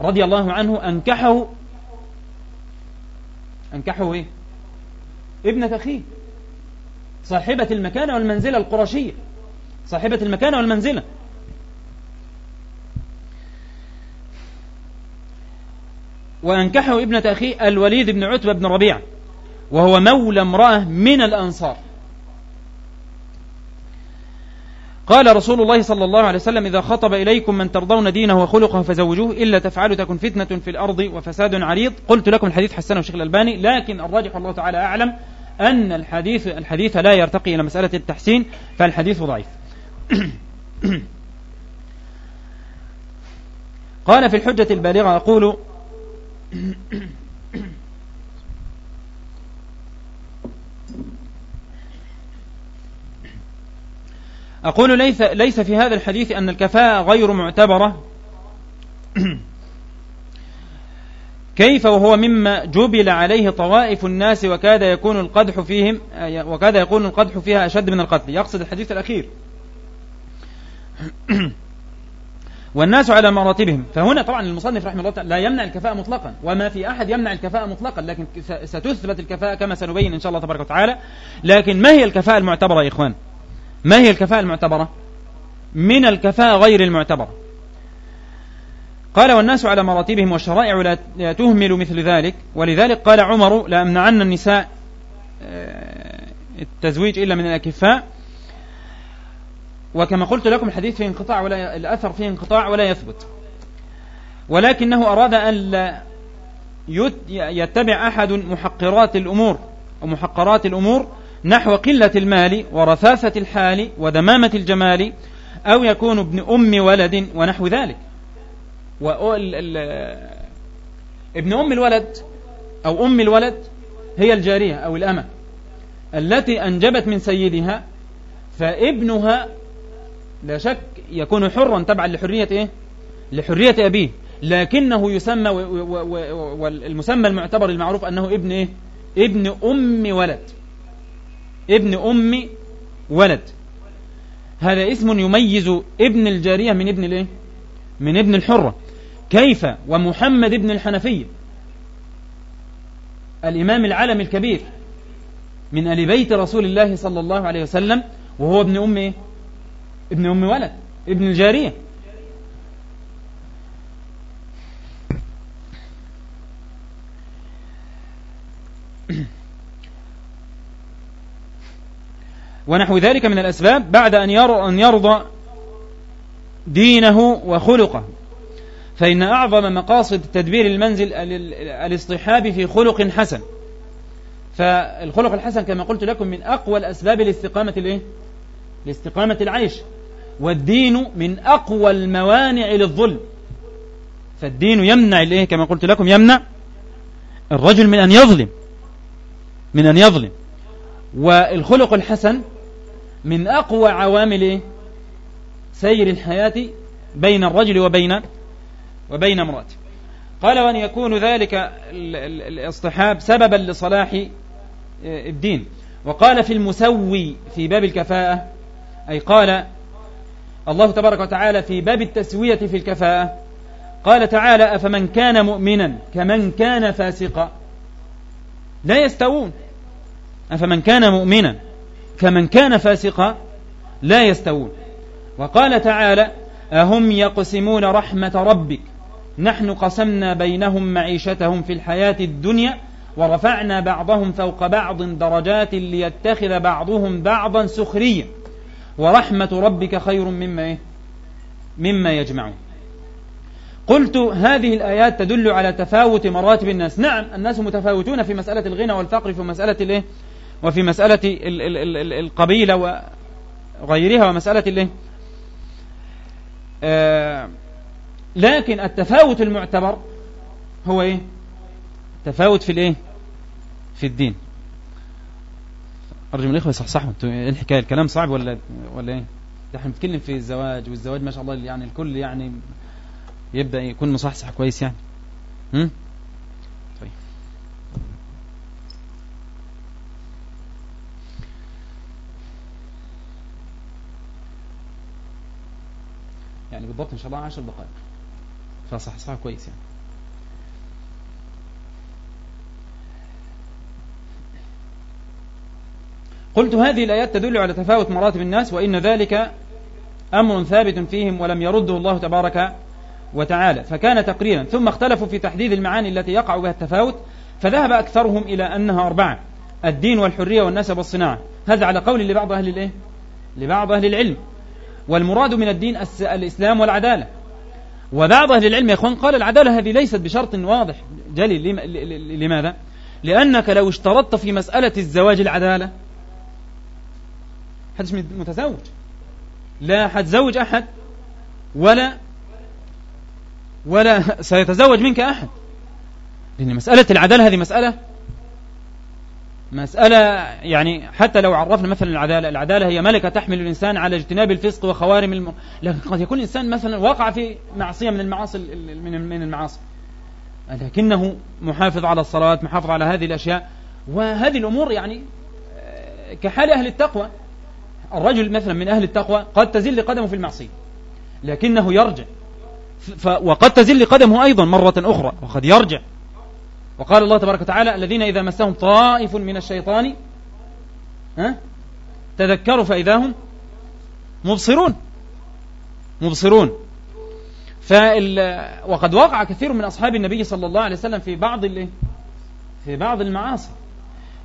رضي الله عنه أنكحه أنكحه إيه؟ ابنة أخيه صاحبة المكانة والمنزلة القرشية صاحبة المكانة والمنزلة. وأنكحه ابنة أخيه الوليد بن عتبة بن ربيعة وهو مولى امرأة من الأنصار. قال رسول الله صلى الله عليه وسلم إذا خطب إليكم من ترضون دينه وخلقه فزوجوه إلا تفعلوا تكن فتنة في الأرض وفساد عريض. قلت لكم الحديث حسنه الشيخ الألباني لكن الراجح الله تعالى أعلم أن الحديث الحديث لا يرتقي إلى مسألة التحسين فالحديث ضعيف. *coughs* قال في الحجة البالغة أقول أقول ليس, ليس في هذا الحديث أن الكفاءة غير معتبرة. *clears throat* كيف وهو مما جبل عليه طوائف الناس وكاد يكون القدح فيهم وكاد يكون القدح فيها أشد من القتل؟ يقصد الحديث الأخير. *clears throat* والناس على مراتبهم. فهنا طبعا المصنف رحمه الله تعالى لا يمنع الكفاءة مطلقا وما في أحد يمنع الكفاءة مطلقا لكن ستثبت الكفاءة كما سنبين إن شاء الله تبارك وتعالى. لكن ما هي الكفاءة المعتبرة يا إخوان؟ ما هي الكفاءة المعتبرة؟ من الكفاءة غير المعتبرة. قال والناس على مراتبهم والشرائع لا تهمل مثل ذلك. ولذلك قال عمر لا أمنعن النساء آه، التزويج إلا من الأكفاء. وكما قلت لكم الحديث فيه انقطاع ولا الأثر فيه انقطاع ولا يثبت. ولكنه أراد أن يتبع أحد محقرات الأمور أو محقرات الأمور نحو قلة المال ورثاثة الحال ودمامة الجمال أو يكون ابن أم ولد ونحو ذلك ابن أم الولد أو أم الولد هي الجارية أو الأمة التي أنجبت من سيدها فابنها لا شك يكون حرا تبعا لحرية إيه؟ لحرية أبيه لكنه يسمى والمسمى المعتبر المعروف أنه ابن إيه؟ ابن أم ولد ابن أم ولد. هذا اسم يميز ابن الجارية من ابن الإيه؟ من ابن الحرة. كيف ومحمد بن الحنفية؟ الإمام العالم الكبير من آل بيت رسول الله صلى الله عليه وسلم وهو ابن أم إيه؟ ابن أم ولد ابن الجارية. ونحو ذلك من الأسباب بعد أن يرضى دينه وخلقه. فإن أعظم مقاصد تدبير المنزل الاصطحاب في خلق حسن. فالخلق الحسن كما قلت لكم من أقوى الأسباب لاستقامة الإيه؟ لاستقامة العيش. والدين من أقوى الموانع للظلم. فالدين يمنع الإيه؟ كما قلت لكم يمنع الرجل من أن يظلم. من أن يظلم. والخلق الحسن من أقوى عوامل؟ سير الحياة بين الرجل وبين وبين امرأته. قال وأن يكون ذلك الاصطحاب سببا لصلاح آه، الدين. وقال في المسوي في باب الكفاءة أي قال الله تبارك وتعالى في باب التسوية في الكفاءة قال تعالى أفمن كان مؤمنا كمن كان فاسقا. لا يستوون. أفمن كان مؤمنا كمن كان فاسقا لا يستوون. وقال تعالى أهم يقسمون رحمة ربك؟ نحن قسمنا بينهم معيشتهم في الحياة الدنيا ورفعنا بعضهم فوق بعض درجات ليتخذ بعضهم بعضا سخريا ورحمة ربك خير مما إيه؟ مما يجمعون. قلت هذه الآيات تدل على تفاوت مراتب الناس. نعم الناس متفاوتون في مسألة الغنى والفقر في مسألة الإيه؟ وفي مسألة القبيلة وغيرها ومسألة الإيه؟ آه لكن التفاوت المعتبر هو إيه؟ تفاوت في الإيه؟ في الدين. أرجو من الإخوة يصحصحوا. إيه الحكاية الكلام صعب ولا ولا إيه؟ ده إحنا بنتكلم في الزواج والزواج ما شاء الله يعني الكل يعني يبدأ يكون مصحصح كويس يعني. هم؟ يعني بالضبط إن شاء الله 10 دقائق. فصحصحها كويس يعني. قلت هذه الآيات تدل على تفاوت مراتب الناس وإن ذلك أمر ثابت فيهم ولم يرده الله تبارك وتعالى. فكان تقريرا. ثم اختلفوا في تحديد المعاني التي يقع بها التفاوت فذهب أكثرهم إلى أنها أربعة. الدين والحرية والنسب والصناعة. هذا على قول لبعض أهل الإيه؟ لبعض أهل العلم. والمراد من الدين الإسلام والعدالة. وبعض أهل العلم يا أخوان قال العدالة هذه ليست بشرط واضح. جلي لماذا؟ لأنك لو اشترطت في مسألة الزواج العدالة حدش متزوج. لا حتزوج أحد ولا ولا سيتزوج منك أحد. لأن مسألة العدالة هذه مسألة مسألة يعني حتى لو عرفنا مثلا العدالة العدالة هي ملكة تحمل الإنسان على اجتناب الفسق وخوارم الم... لكن قد يكون الإنسان مثلا وقع في معصية من المعاصي من من المعاصي. لكنه محافظ على الصلاة محافظ على هذه الأشياء. وهذه الأمور يعني آه، كحال أهل التقوى. الرجل مثلا من أهل التقوى قد تزل قدمه في المعصية لكنه يرجع. ف... وقد تزل قدمه أيضا مرة أخرى وقد يرجع. وقال الله تبارك وتعالى الذين إذا مسهم طائف من الشيطان ها؟ تذكروا فإذا هم مبصرون. مبصرون. فال وقد وقع كثير من أصحاب النبي صلى الله عليه وسلم في بعض في بعض المعاصي.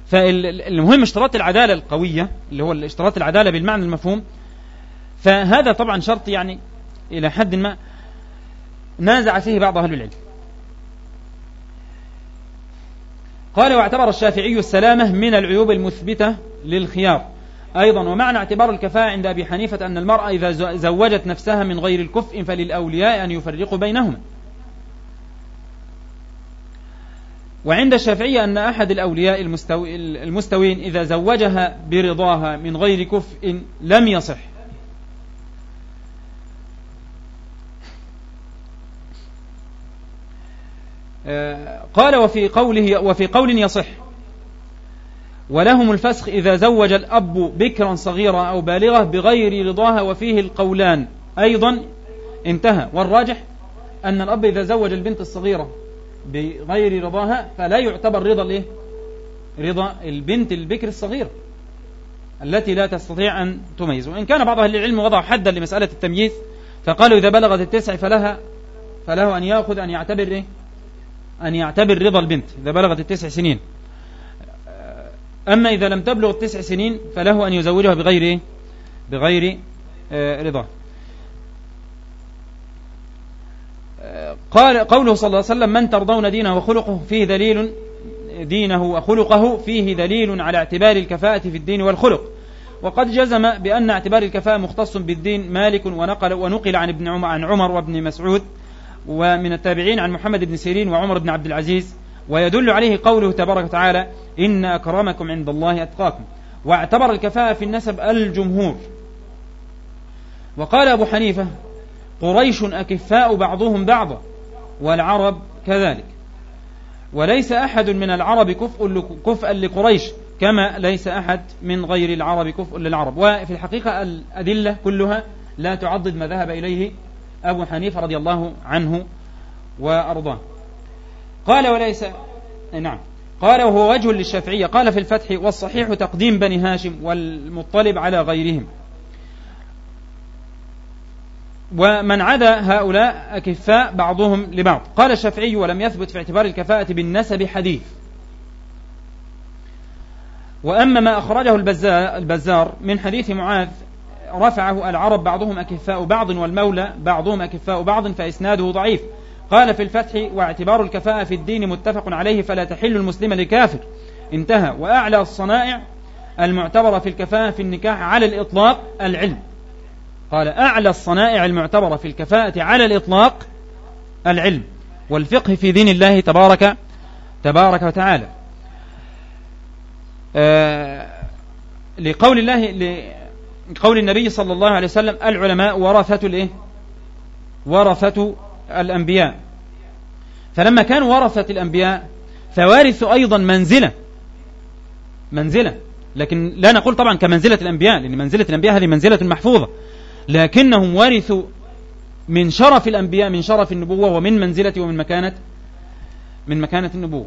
فالمهم اشتراط العدالة القوية اللي هو اشتراط العدالة بالمعنى المفهوم. فهذا طبعا شرط يعني إلى حد ما نازع فيه بعض أهل العلم. قال واعتبر الشافعي السلامة من العيوب المثبتة للخيار. أيضا ومعنى اعتبار الكفاءة عند أبي حنيفة أن المرأة إذا زوجت نفسها من غير الكفء فللأولياء أن يفرقوا بينهما. وعند الشافعية أن أحد الأولياء المستوين إذا زوجها برضاها من غير كفء لم يصح. قال وفي قوله وفي قول يصح ولهم الفسخ إذا زوج الأب بكرا صغيرة أو بالغة بغير رضاها وفيه القولان أيضا انتهى والراجح أن الأب إذا زوج البنت الصغيرة بغير رضاها فلا يعتبر رضا الإيه؟ رضا البنت البكر الصغيرة التي لا تستطيع أن تميز وإن كان بعض أهل العلم وضع حدا لمسألة التمييز فقالوا إذا بلغت التسع فلها فله أن يأخذ أن يعتبر إيه؟ أن يعتبر رضا البنت إذا بلغت التسع سنين. أما إذا لم تبلغ التسع سنين فله أن يزوجها بغير إيه؟ بغير آه، رضا. آه، قال قوله صلى الله عليه وسلم من ترضون دينه وخلقه فيه دليل دينه وخلقه فيه دليل على اعتبار الكفاءة في الدين والخلق. وقد جزم بأن اعتبار الكفاءة مختص بالدين مالك ونقل ونقل عن ابن عمر عن عمر وابن مسعود. ومن التابعين عن محمد بن سيرين وعمر بن عبد العزيز ويدل عليه قوله تبارك وتعالى إن أكرمكم عند الله أتقاكم واعتبر الكفاءة في النسب الجمهور. وقال أبو حنيفة قريش أكفاء بعضهم بعضا والعرب كذلك وليس أحد من العرب كفء لقريش كما ليس أحد من غير العرب كفء للعرب. وفي الحقيقة الأدلة كلها لا تعضد ما ذهب إليه أبو حنيفة رضي الله عنه وأرضاه. قال وليس نعم. قال وهو وجه للشافعية. قال في الفتح والصحيح تقديم بني هاشم والمطلب على غيرهم. ومن عدا هؤلاء أكفاء بعضهم لبعض. قال الشافعي ولم يثبت في اعتبار الكفاءة بالنسب حديث. وأما ما أخرجه البزار من حديث معاذ رفعه العرب بعضهم أكفاء بعض والمولى بعضهم أكفاء بعض فإسناده ضعيف. قال في الفتح واعتبار الكفاءة في الدين متفق عليه فلا تحل المسلم لكافر. انتهى. وأعلى الصنائع المعتبرة في الكفاءة في النكاح على الإطلاق العلم. قال أعلى الصنائع المعتبرة في الكفاءة على الإطلاق العلم. والفقه في دين الله تبارك تبارك وتعالى. آه لقول الله لقول النبي صلى الله عليه وسلم العلماء ورثة الإيه؟ ورثة الأنبياء. فلما كانوا ورثة الأنبياء فوارثوا أيضا منزلة. منزلة. لكن لا نقول طبعا كمنزلة الأنبياء لأن منزلة الأنبياء هذه منزلة محفوظة. لكنهم ورثوا من شرف الأنبياء من شرف النبوة ومن منزلة ومن مكانة من مكانة النبوة.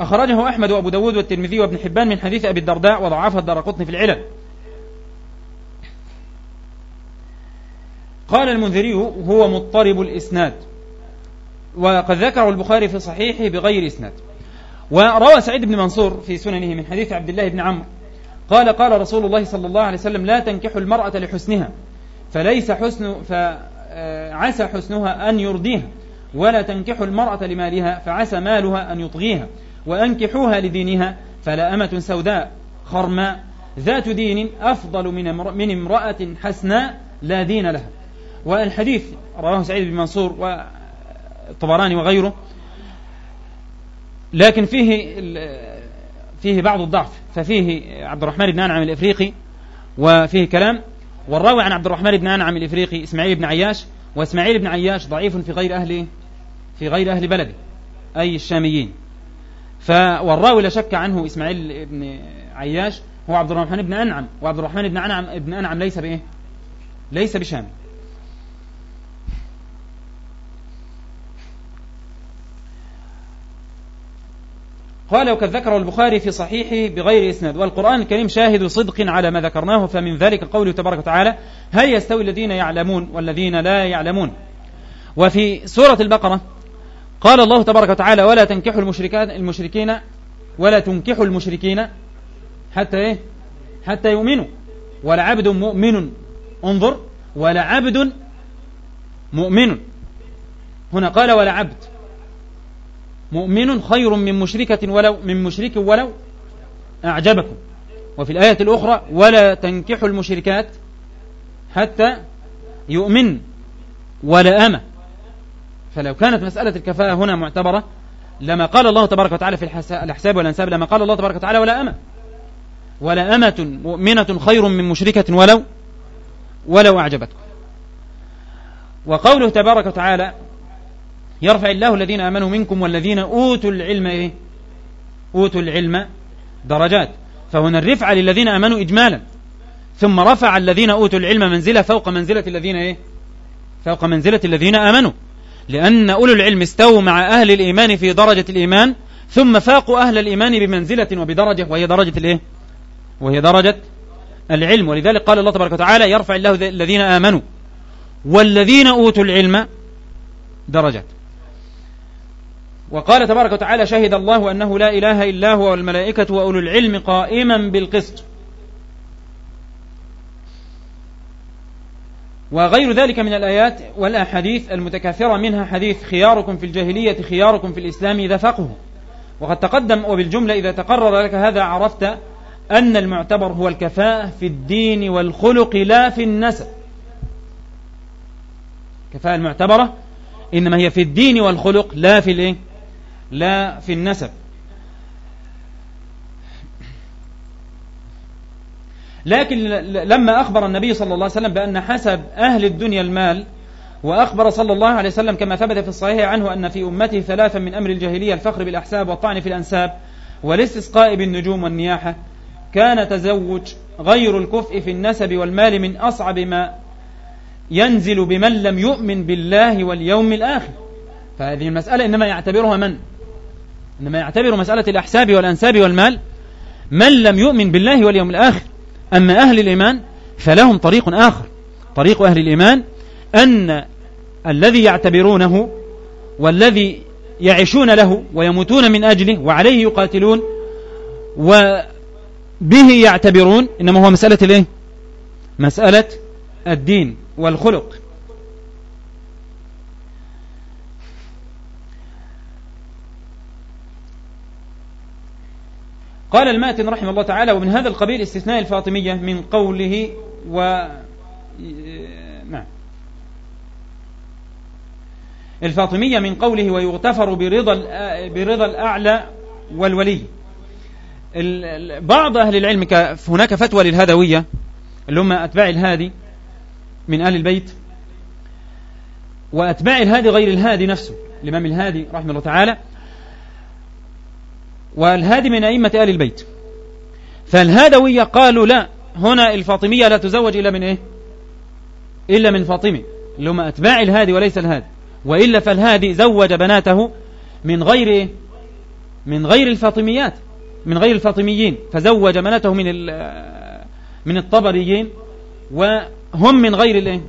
أخرجه أحمد وأبو داود والترمذي وابن حبان من حديث أبي الدرداء وضعفه الدار قطن في العلل. قال المنذري هو مضطرب الإسناد. وقد ذكره البخاري في صحيحه بغير إسناد. وروى سعيد بن منصور في سننه من حديث عبد الله بن عمرو قال قال رسول الله صلى الله عليه وسلم لا تنكحوا المرأة لحسنها فليس حسن فعسى حسنها أن يرضيها ولا تنكحوا المرأة لمالها فعسى مالها أن يطغيها وأنكحوها لدينها فلا أمة سوداء خرماء ذات دين أفضل من من امرأة حسناء لا دين لها. والحديث رواه سعيد بن منصور والطبراني وغيره لكن فيه فيه بعض الضعف ففيه عبد الرحمن بن أنعم الإفريقي وفيه كلام والراوي عن عبد الرحمن بن أنعم الإفريقي إسماعيل بن عياش وإسماعيل بن عياش ضعيف في غير أهل في غير أهل بلده أي الشاميين. ف والراوي لا شك عنه إسماعيل بن عياش هو عبد الرحمن بن أنعم وعبد الرحمن بن أنعم ابن أنعم ليس بإيه؟ ليس بشامي. قال وقد ذكره البخاري في صحيحه بغير إسناد. والقرآن الكريم شاهد صدق على ما ذكرناه فمن ذلك قوله تبارك وتعالى هل يستوي الذين يعلمون والذين لا يعلمون وفي سورة البقرة قال الله تبارك وتعالى ولا تنكحوا المشركات المشركين ولا تنكحوا المشركين حتى إيه؟ حتى يؤمنوا. ولعبد مؤمن انظر ولعبد مؤمن. هنا قال ولعبد مؤمن خير من مشركة ولو من مشرك ولو أعجبكم. وفي الآية الأخرى ولا تنكحوا المشركات حتى يؤمن ولا أمة فلو كانت مسألة الكفاءة هنا معتبرة لما قال الله تبارك وتعالى في الأحساب والأنساب لما قال الله تبارك وتعالى ولا أمة ولا أمة مؤمنة خير من مشركة ولو ولو أعجبتكم. وقوله تبارك وتعالى يرفع الله الذين آمنوا منكم والذين أوتوا العلم إيه؟ أوتوا العلم درجات فهنا الرفعة للذين آمنوا إجمالا ثم رفع الذين أوتوا العلم منزلة فوق منزلة الذين إيه؟ فوق منزلة الذين آمنوا لأن أولو العلم استووا مع أهل الإيمان في درجة الإيمان ثم فاقوا أهل الإيمان بمنزلة وبدرجة وهي درجة الإيه؟ وهي درجة العلم ولذلك قال الله تبارك وتعالى يرفع الله الذين آمنوا والذين أوتوا العلم درجات وقال تبارك وتعالى شهد الله أنه لا إله إلا هو والملائكة وأولو العلم قائما بالقسط. وغير ذلك من الآيات والأحاديث المتكاثرة منها حديث خياركم في الجاهلية خياركم في الإسلام إذا فقهوا. وقد تقدم وبالجملة إذا تقرر لك هذا عرفت أن المعتبر هو الكفاءة في الدين والخلق لا في النسب. الكفاءة المعتبرة إنما هي في الدين والخلق لا في الإيه؟ لا في النسب. لكن لما أخبر النبي صلى الله عليه وسلم بأن حسب أهل الدنيا المال وأخبر صلى الله عليه وسلم كما ثبت في الصحيح عنه أن في أمته ثلاثا من أمر الجاهلية الفخر بالأحساب والطعن في الأنساب والاستسقاء بالنجوم والنياحة كان تزوج غير الكفء في النسب والمال من أصعب ما ينزل بمن لم يؤمن بالله واليوم الآخر. فهذه المسألة إنما يعتبرها من؟ إنما يعتبر مسألة الأحساب والأنساب والمال من لم يؤمن بالله واليوم الآخر أما أهل الإيمان فلهم طريق آخر طريق أهل الإيمان أن الذي يعتبرونه والذي يعيشون له ويموتون من أجله وعليه يقاتلون وبه يعتبرون إنما هو مسألة الإيه؟ مسألة الدين والخلق قال الماتن رحمه الله تعالى ومن هذا القبيل استثناء الفاطمية من قوله و نعم. الفاطمية من قوله ويغتفر برضا برضا الأعلى والولي. بعض أهل العلم هناك فتوى للهدوية اللي هم أتباع الهادي من أهل البيت وأتباع الهادي غير الهادي نفسه الإمام الهادي رحمه الله تعالى. والهادي من أئمة آل البيت. فالهادوية قالوا لا هنا الفاطمية لا تزوج إلا من إيه؟ إلا من فاطمة. اللي هم أتباع الهادي وليس الهادي. وإلا فالهادي زوج بناته من غير إيه؟ من غير الفاطميات من غير الفاطميين. فزوج بناته من من الطبريين وهم من غير الايه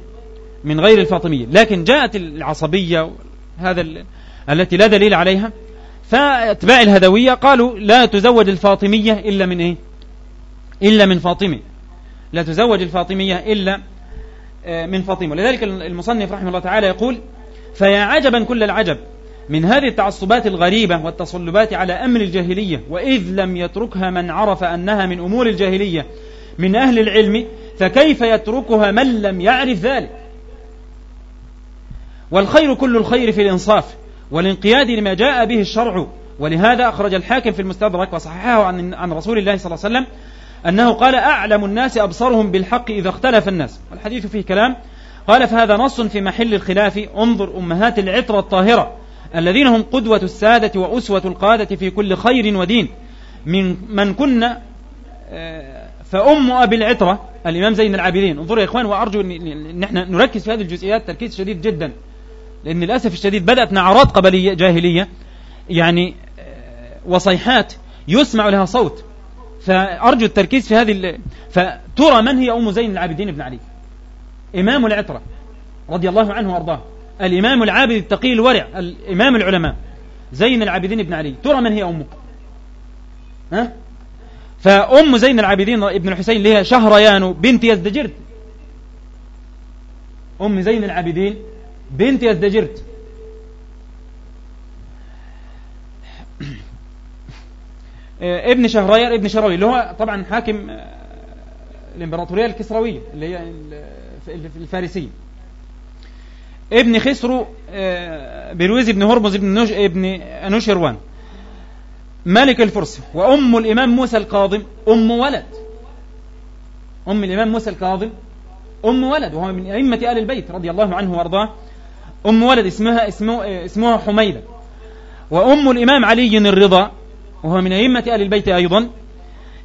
من غير الفاطميين. لكن جاءت العصبية هذا التي لا دليل عليها فأتباع الهدوية قالوا لا تزوج الفاطمية إلا من إيه؟ إلا من فاطمة. لا تزوج الفاطمية إلا آه، من فاطمة. لذلك المصنف رحمه الله تعالى يقول فيا عجبا كل العجب من هذه التعصبات الغريبة والتصلبات على أمر الجاهلية وإذ لم يتركها من عرف أنها من أمور الجاهلية من أهل العلم فكيف يتركها من لم يعرف ذلك؟ والخير كل الخير في الإنصاف. والانقياد لما جاء به الشرع ولهذا أخرج الحاكم في المستدرك وصححه عن, عن رسول الله صلى الله عليه وسلم أنه قال أعلم الناس أبصرهم بالحق إذا اختلف الناس والحديث فيه كلام قال فهذا نص في محل الخلاف انظر أمهات العطرة الطاهرة الذين هم قدوة السادة وأسوة القادة في كل خير ودين من من كنا آه، فأم أبي العطرة الإمام زين العابدين انظروا يا إخوان وأرجو أن إحنا نركز في هذه الجزئيات تركيز شديد جدا لأن للأسف الشديد بدأت نعرات قبلية جاهلية يعني آه، وصيحات يسمع لها صوت. فأرجو التركيز في هذه فترى من هي أم زين العابدين بن علي؟ إمام العطرة رضي الله عنه وأرضاه. الإمام العابد التقي الورع الإمام العلماء زين العابدين بن علي. ترى من هي أمه ها؟ فأم زين العابدين ابن الحسين اللي هي شهريان بنت يزدجرد أم زين العابدين بنت يزدجرت آه، ابن شهريار ابن شراوي اللي هو طبعا حاكم آه، الإمبراطورية الكسروية اللي هي الفارسية. ابن خسرو آه، برويز بن هرمز بن نوش ابن انوشروان ملك الفرس وأم الإمام موسى الكاظم أم ولد. أم الإمام موسى الكاظم أم ولد وهو من أئمة آل البيت رضي الله عنه وأرضاه. أم ولد اسمها اسمه اسمها حميدة. وأم الإمام علي الرضا وهو من أئمة أهل البيت أيضا.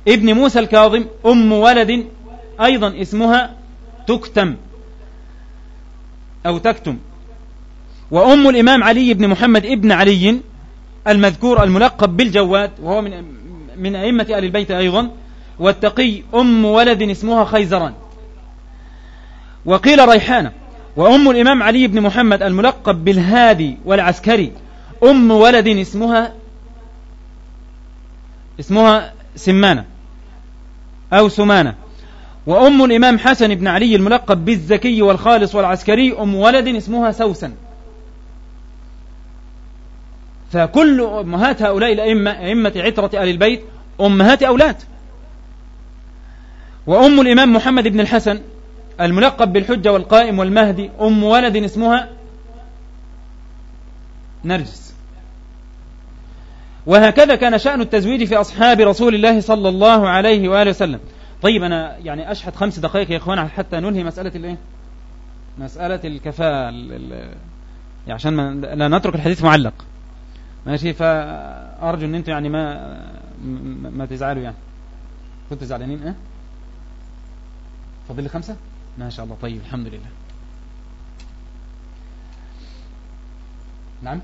ابن موسى الكاظم أم ولد أيضا اسمها تكتم أو تكتم. وأم الإمام علي بن محمد ابن علي المذكور الملقب بالجواد وهو من من أئمة أهل البيت أيضا. والتقي أم ولد اسمها خيزران. وقيل ريحانة. وأم الإمام علي بن محمد الملقب بالهادي والعسكري. أم ولد اسمها اسمها سمانة أو سمانة. وأم الإمام حسن بن علي الملقب بالزكي والخالص والعسكري. أم ولد اسمها سوسن. فكل أمهات هؤلاء الأئمة أئمة عترة آل البيت أمهات أولاد. وأم الإمام محمد بن الحسن الملقب بالحجة والقائم والمهدي أم ولد اسمها نرجس. وهكذا كان شأن التزويج في أصحاب رسول الله صلى الله عليه وآله وسلم. طيب أنا يعني أشحت خمس دقائق يا إخوان حتى ننهي مسألة الإيه؟ مسألة الكفاءة يعني عشان ما لا نترك الحديث معلق. ماشي؟ فأرجو أن أنتم يعني ما ما تزعلوا يعني. كنتوا زعلانين إيه؟ فاضل لي خمسة؟ ما شاء الله. طيب الحمد لله. نعم.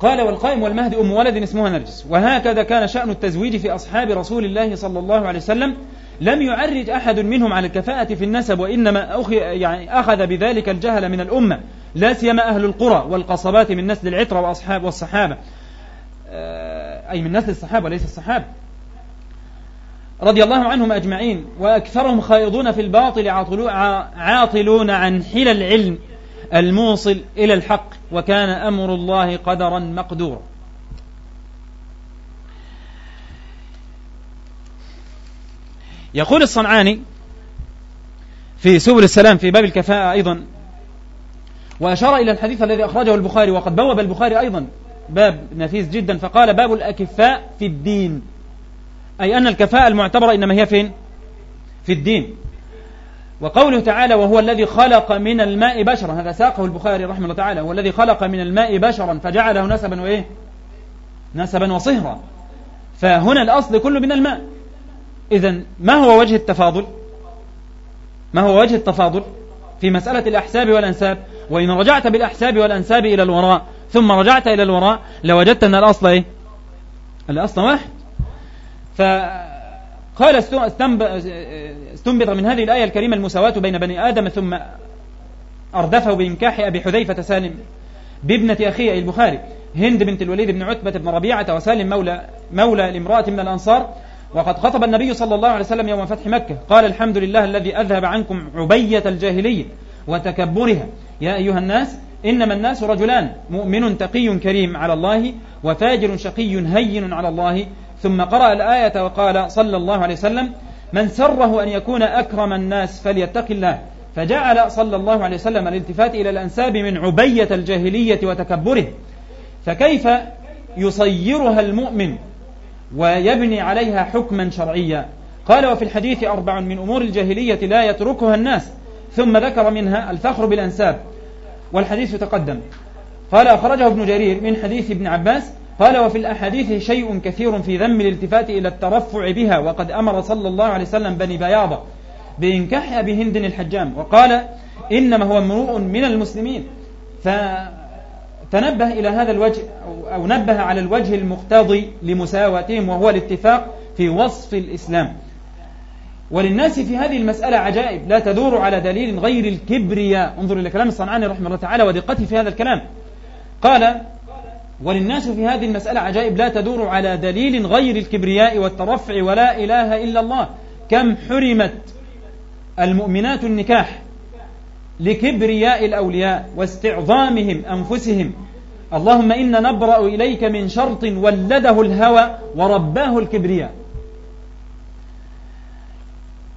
قال والقائم والمهدي أم ولد اسمها نرجس. وهكذا كان شأن التزويج في أصحاب رسول الله صلى الله عليه وسلم. لم يعرج أحد منهم على الكفاءة في النسب وإنما أخي يعني أخذ بذلك الجهل من الأمة. لا سيما أهل القرى والقصبات من نسل العترة وأصحاب والصحابة. آه، أي من نسل الصحابة وليس الصحابة. رضي الله عنهم أجمعين وأكثرهم خائضون في الباطل عاطلون عن حل العلم الموصل إلى الحق وكان أمر الله قدرا مقدورا. يقول الصنعاني في سبل السلام في باب الكفاءة أيضا وأشار إلى الحديث الذي أخرجه البخاري وقد بوب البخاري أيضا باب نفيس جدا فقال باب الأكفاء في الدين. أي أن الكفاءة المعتبرة إنما هي فين؟ في الدين. وقوله تعالى وهو الذي خلق من الماء بشرا هذا ساقه البخاري رحمه الله تعالى هو الذي خلق من الماء بشرا فجعله نسبا وإيه؟ نسبا وصهرا. فهنا الأصل كله من الماء. إذا ما هو وجه التفاضل؟ ما هو وجه التفاضل؟ في مسألة الأحساب والأنساب. وإن رجعت بالأحساب والأنساب إلى الوراء ثم رجعت إلى الوراء لوجدت أن الأصل إيه؟ الأصل واحد. فقال استنبط من هذه الآية الكريمة المساواة بين بني آدم ثم أردفه بإنكاح أبي حذيفة سالم بابنة أخيه البخاري هند بنت الوليد بن عتبة بن ربيعة وسالم مولى مولى لامرأة من الأنصار وقد خطب النبي صلى الله عليه وسلم يوم فتح مكة قال الحمد لله الذي أذهب عنكم عبية الجاهلية وتكبرها. يا أيها الناس إنما الناس رجلان مؤمن تقي كريم على الله وفاجر شقي هين على الله ثم قرأ الآية وقال صلى الله عليه وسلم من سره أن يكون أكرم الناس فليتق الله. فجعل صلى الله عليه وسلم الالتفات إلى الأنساب من عبية الجاهلية وتكبره. فكيف يصيرها المؤمن ويبني عليها حكما شرعيا؟ قال وفي الحديث أربع من أمور الجاهلية لا يتركها الناس ثم ذكر منها الفخر بالأنساب. والحديث تقدم. قال أخرجه ابن جرير من حديث ابن عباس قال وفي الأحاديث شيء كثير في ذم الالتفات إلى الترفع بها وقد أمر صلى الله عليه وسلم بني بياضة بإنكاح أبي هند الحجام وقال إنما هو امرؤ من المسلمين. فتنبه إلى هذا الوجه أو نبه على الوجه المقتضي لمساواتهم وهو الاتفاق في وصف الإسلام. وللناس في هذه المسألة عجائب لا تدور على دليل غير الكبرياء. انظر إلى كلام الصنعاني رحمه الله تعالى ودقته في هذا الكلام. قال وللناس في هذه المسألة عجائب لا تدور على دليل غير الكبرياء والترفع ولا إله إلا الله. كم حرمت المؤمنات النكاح لكبرياء الأولياء واستعظامهم أنفسهم. اللهم إنا نبرأ إليك من شرط ولده الهوى ورباه الكبرياء.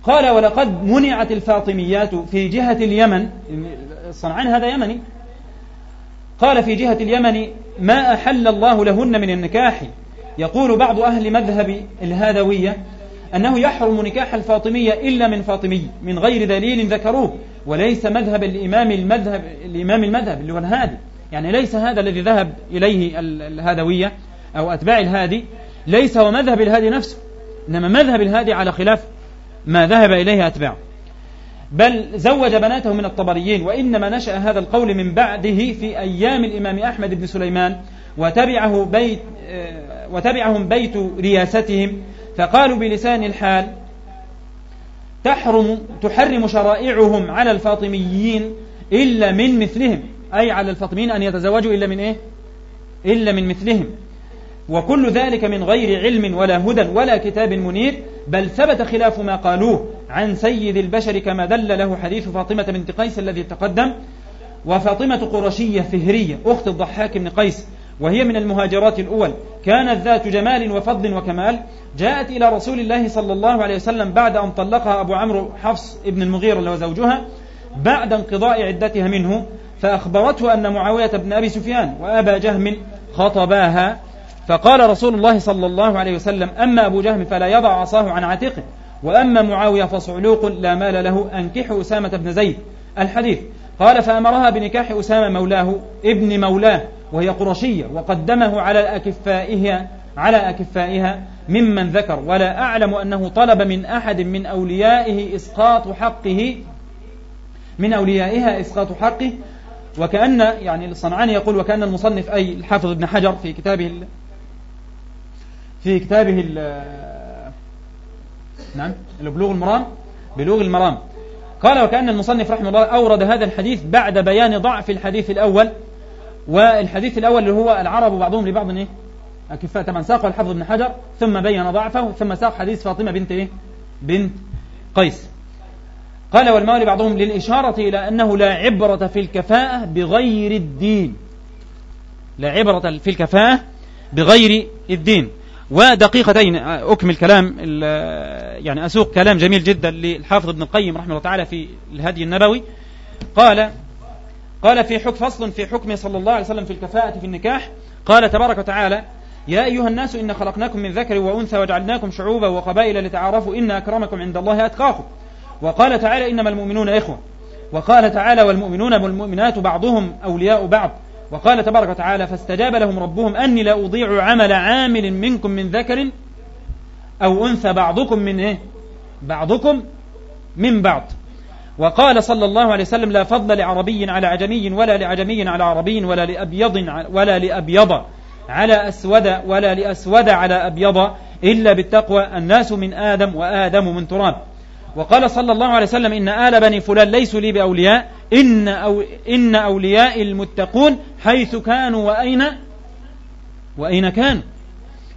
قال ولقد منعت الفاطميات في جهة اليمن. صنعان هذا يمني؟ قال في جهة اليمن ما أحل الله لهن من النكاح؟ يقول بعض أهل مذهب الهادوية أنه يحرم نكاح الفاطمية إلا من فاطمي من غير دليل ذكروه وليس مذهب الإمام المذهب الإمام المذهب اللي هو الهادي. يعني ليس هذا الذي ذهب إليه الهادوية أو أتباع الهادي ليس هو مذهب الهادي نفسه إنما مذهب الهادي على خلاف ما ذهب إليه أتباعه. بل زوج بناته من الطبريين وإنما نشأ هذا القول من بعده في أيام الإمام أحمد بن سليمان وتبعه بيت آه، وتبعهم بيت رياستهم فقالوا بلسان الحال تحرم تحرم شرائعهم على الفاطميين إلا من مثلهم أي على الفاطميين أن يتزوجوا إلا من إيه؟ إلا من مثلهم. وكل ذلك من غير علم ولا هدى ولا كتاب منير بل ثبت خلاف ما قالوه. عن سيد البشر كما دل له حديث فاطمة بنت قيس الذي تقدم وفاطمة قرشية فهرية أخت الضحاك بن قيس وهي من المهاجرات الأول. كانت ذات جمال وفضل وكمال. جاءت إلى رسول الله صلى الله عليه وسلم بعد أن طلقها أبو عمرو حفص ابن المغيرة اللي هو زوجها بعد انقضاء عدتها منه فأخبرته أن معاوية بن أبي سفيان وأبا جهم خطباها. فقال رسول الله صلى الله عليه وسلم أما أبو جهم فلا يضع عصاه عن عاتقه. وأما معاوية فصعلوق لا مال له أنكحوا أسامة بن زيد. الحديث قال فأمرها بنكاح أسامة مولاه ابن مولاه وهي قرشية وقدمه على أكفائها على أكفائها ممن ذكر. ولا أعلم أنه طلب من أحد من أوليائه إسقاط حقه من أوليائها إسقاط حقه. وكأن يعني الصنعاني يقول وكأن المصنف أي الحافظ ابن حجر في كتابه في كتابه نعم. البلوغ المرام؟ بلوغ المرام. قال وكأن المصنف رحمه الله أورد هذا الحديث بعد بيان ضعف الحديث الأول. والحديث الأول اللي هو العرب بعضهم لبعض إيه؟ أكفاء. طبعا ساقه الحفظ ابن حجر ثم بين ضعفه ثم ساق حديث فاطمة بنت إيه؟ بنت قيس. قال والمال بعضهم للإشارة إلى أنه لا عبرة في الكفاءة بغير الدين. لا عبرة في الكفاءة بغير الدين. ودقيقتين أكمل كلام يعني أسوق كلام جميل جدا للحافظ ابن القيم رحمه الله تعالى في الهدي النبوي. قال قال في حكم فصل في حكم صلى الله عليه وسلم في الكفاءة في النكاح قال تبارك وتعالى يا أيها الناس إن خلقناكم من ذكر وأنثى وجعلناكم شعوبا وقبائل لتعارفوا إن أكرمكم عند الله أتقاكم. وقال تعالى إنما المؤمنون إخوة. وقال تعالى والمؤمنون والمؤمنات بعضهم أولياء بعض. وقال تبارك وتعالى فاستجاب لهم ربهم أني لا أضيع عمل عامل منكم من ذكر أو أنثى بعضكم من إيه؟ بعضكم من بعض. وقال صلى الله عليه وسلم لا فضل لعربي على عجمي ولا لعجمي على عربي ولا لأبيض ولا لأبيض على أسود ولا لأسود على أبيض إلا بالتقوى. الناس من آدم وآدم من تراب. وقال صلى الله عليه وسلم إن آل بني فلان ليسوا لي بأولياء إن, أو إن أولياء المتقون حيث كانوا وأين؟ وأين كانوا؟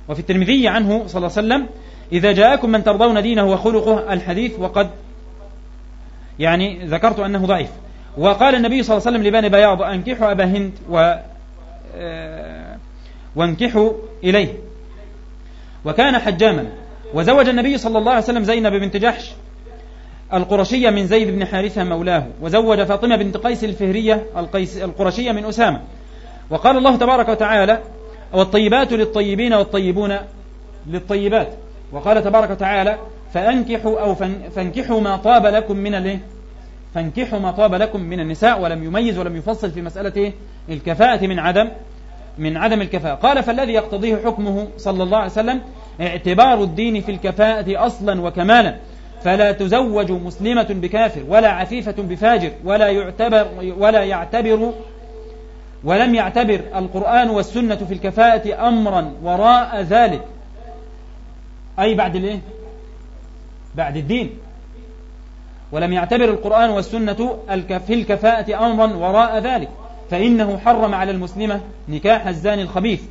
وفي الترمذي عنه صلى الله عليه وسلم إذا جاءكم من ترضون دينه وخلقه الحديث وقد يعني ذكرت أنه ضعيف. وقال النبي صلى الله عليه وسلم لبني بياض أنكحوا أبا هند و آه، وانكحوا إليه. وكان حجاما. وزوج النبي صلى الله عليه وسلم زينب بنت جحش. القرشية من زيد بن حارثة مولاه وزوج فاطمة بنت قيس الفهرية القيس القرشية من أسامة. وقال الله تبارك وتعالى والطيبات للطيبين والطيبون للطيبات. وقال تبارك وتعالى فأنكحوا أو فانكحوا ما طاب لكم من الايه فانكحوا ما طاب لكم من النساء ولم يميز ولم يفصل في مسألة الكفاءة من عدم من عدم الكفاءة. قال فالذي يقتضيه حكمه صلى الله عليه وسلم اعتبار الدين في الكفاءة أصلا وكمالا. فلا تزوج مسلمة بكافر ولا عفيفة بفاجر ولا يعتبر ولا يعتبر ولم يعتبر القرآن والسنة في الكفاءة أمرا وراء ذلك. أي بعد الإيه؟ بعد الدين. ولم يعتبر القرآن والسنة في الكفاءة أمرا وراء ذلك. فإنه حرم على المسلمة نكاح الزاني الخبيث.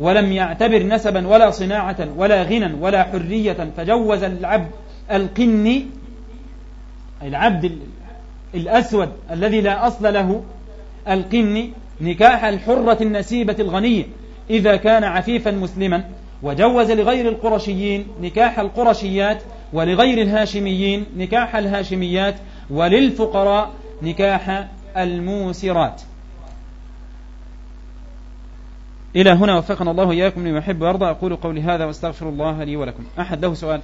ولم يعتبر نسبا ولا صناعة ولا غنى ولا حرية فجوز العبد القني العبد الأسود الذي لا أصل له القني نكاح الحرة النسيبة الغنية إذا كان عفيفا مسلما وجوز لغير القرشيين نكاح القرشيات ولغير الهاشميين نكاح الهاشميات وللفقراء نكاح الموسرات. إلى هنا وفقنا الله إياكم لما يحب ويرضى. أقول قولي هذا واستغفر الله لي ولكم. أحد له سؤال؟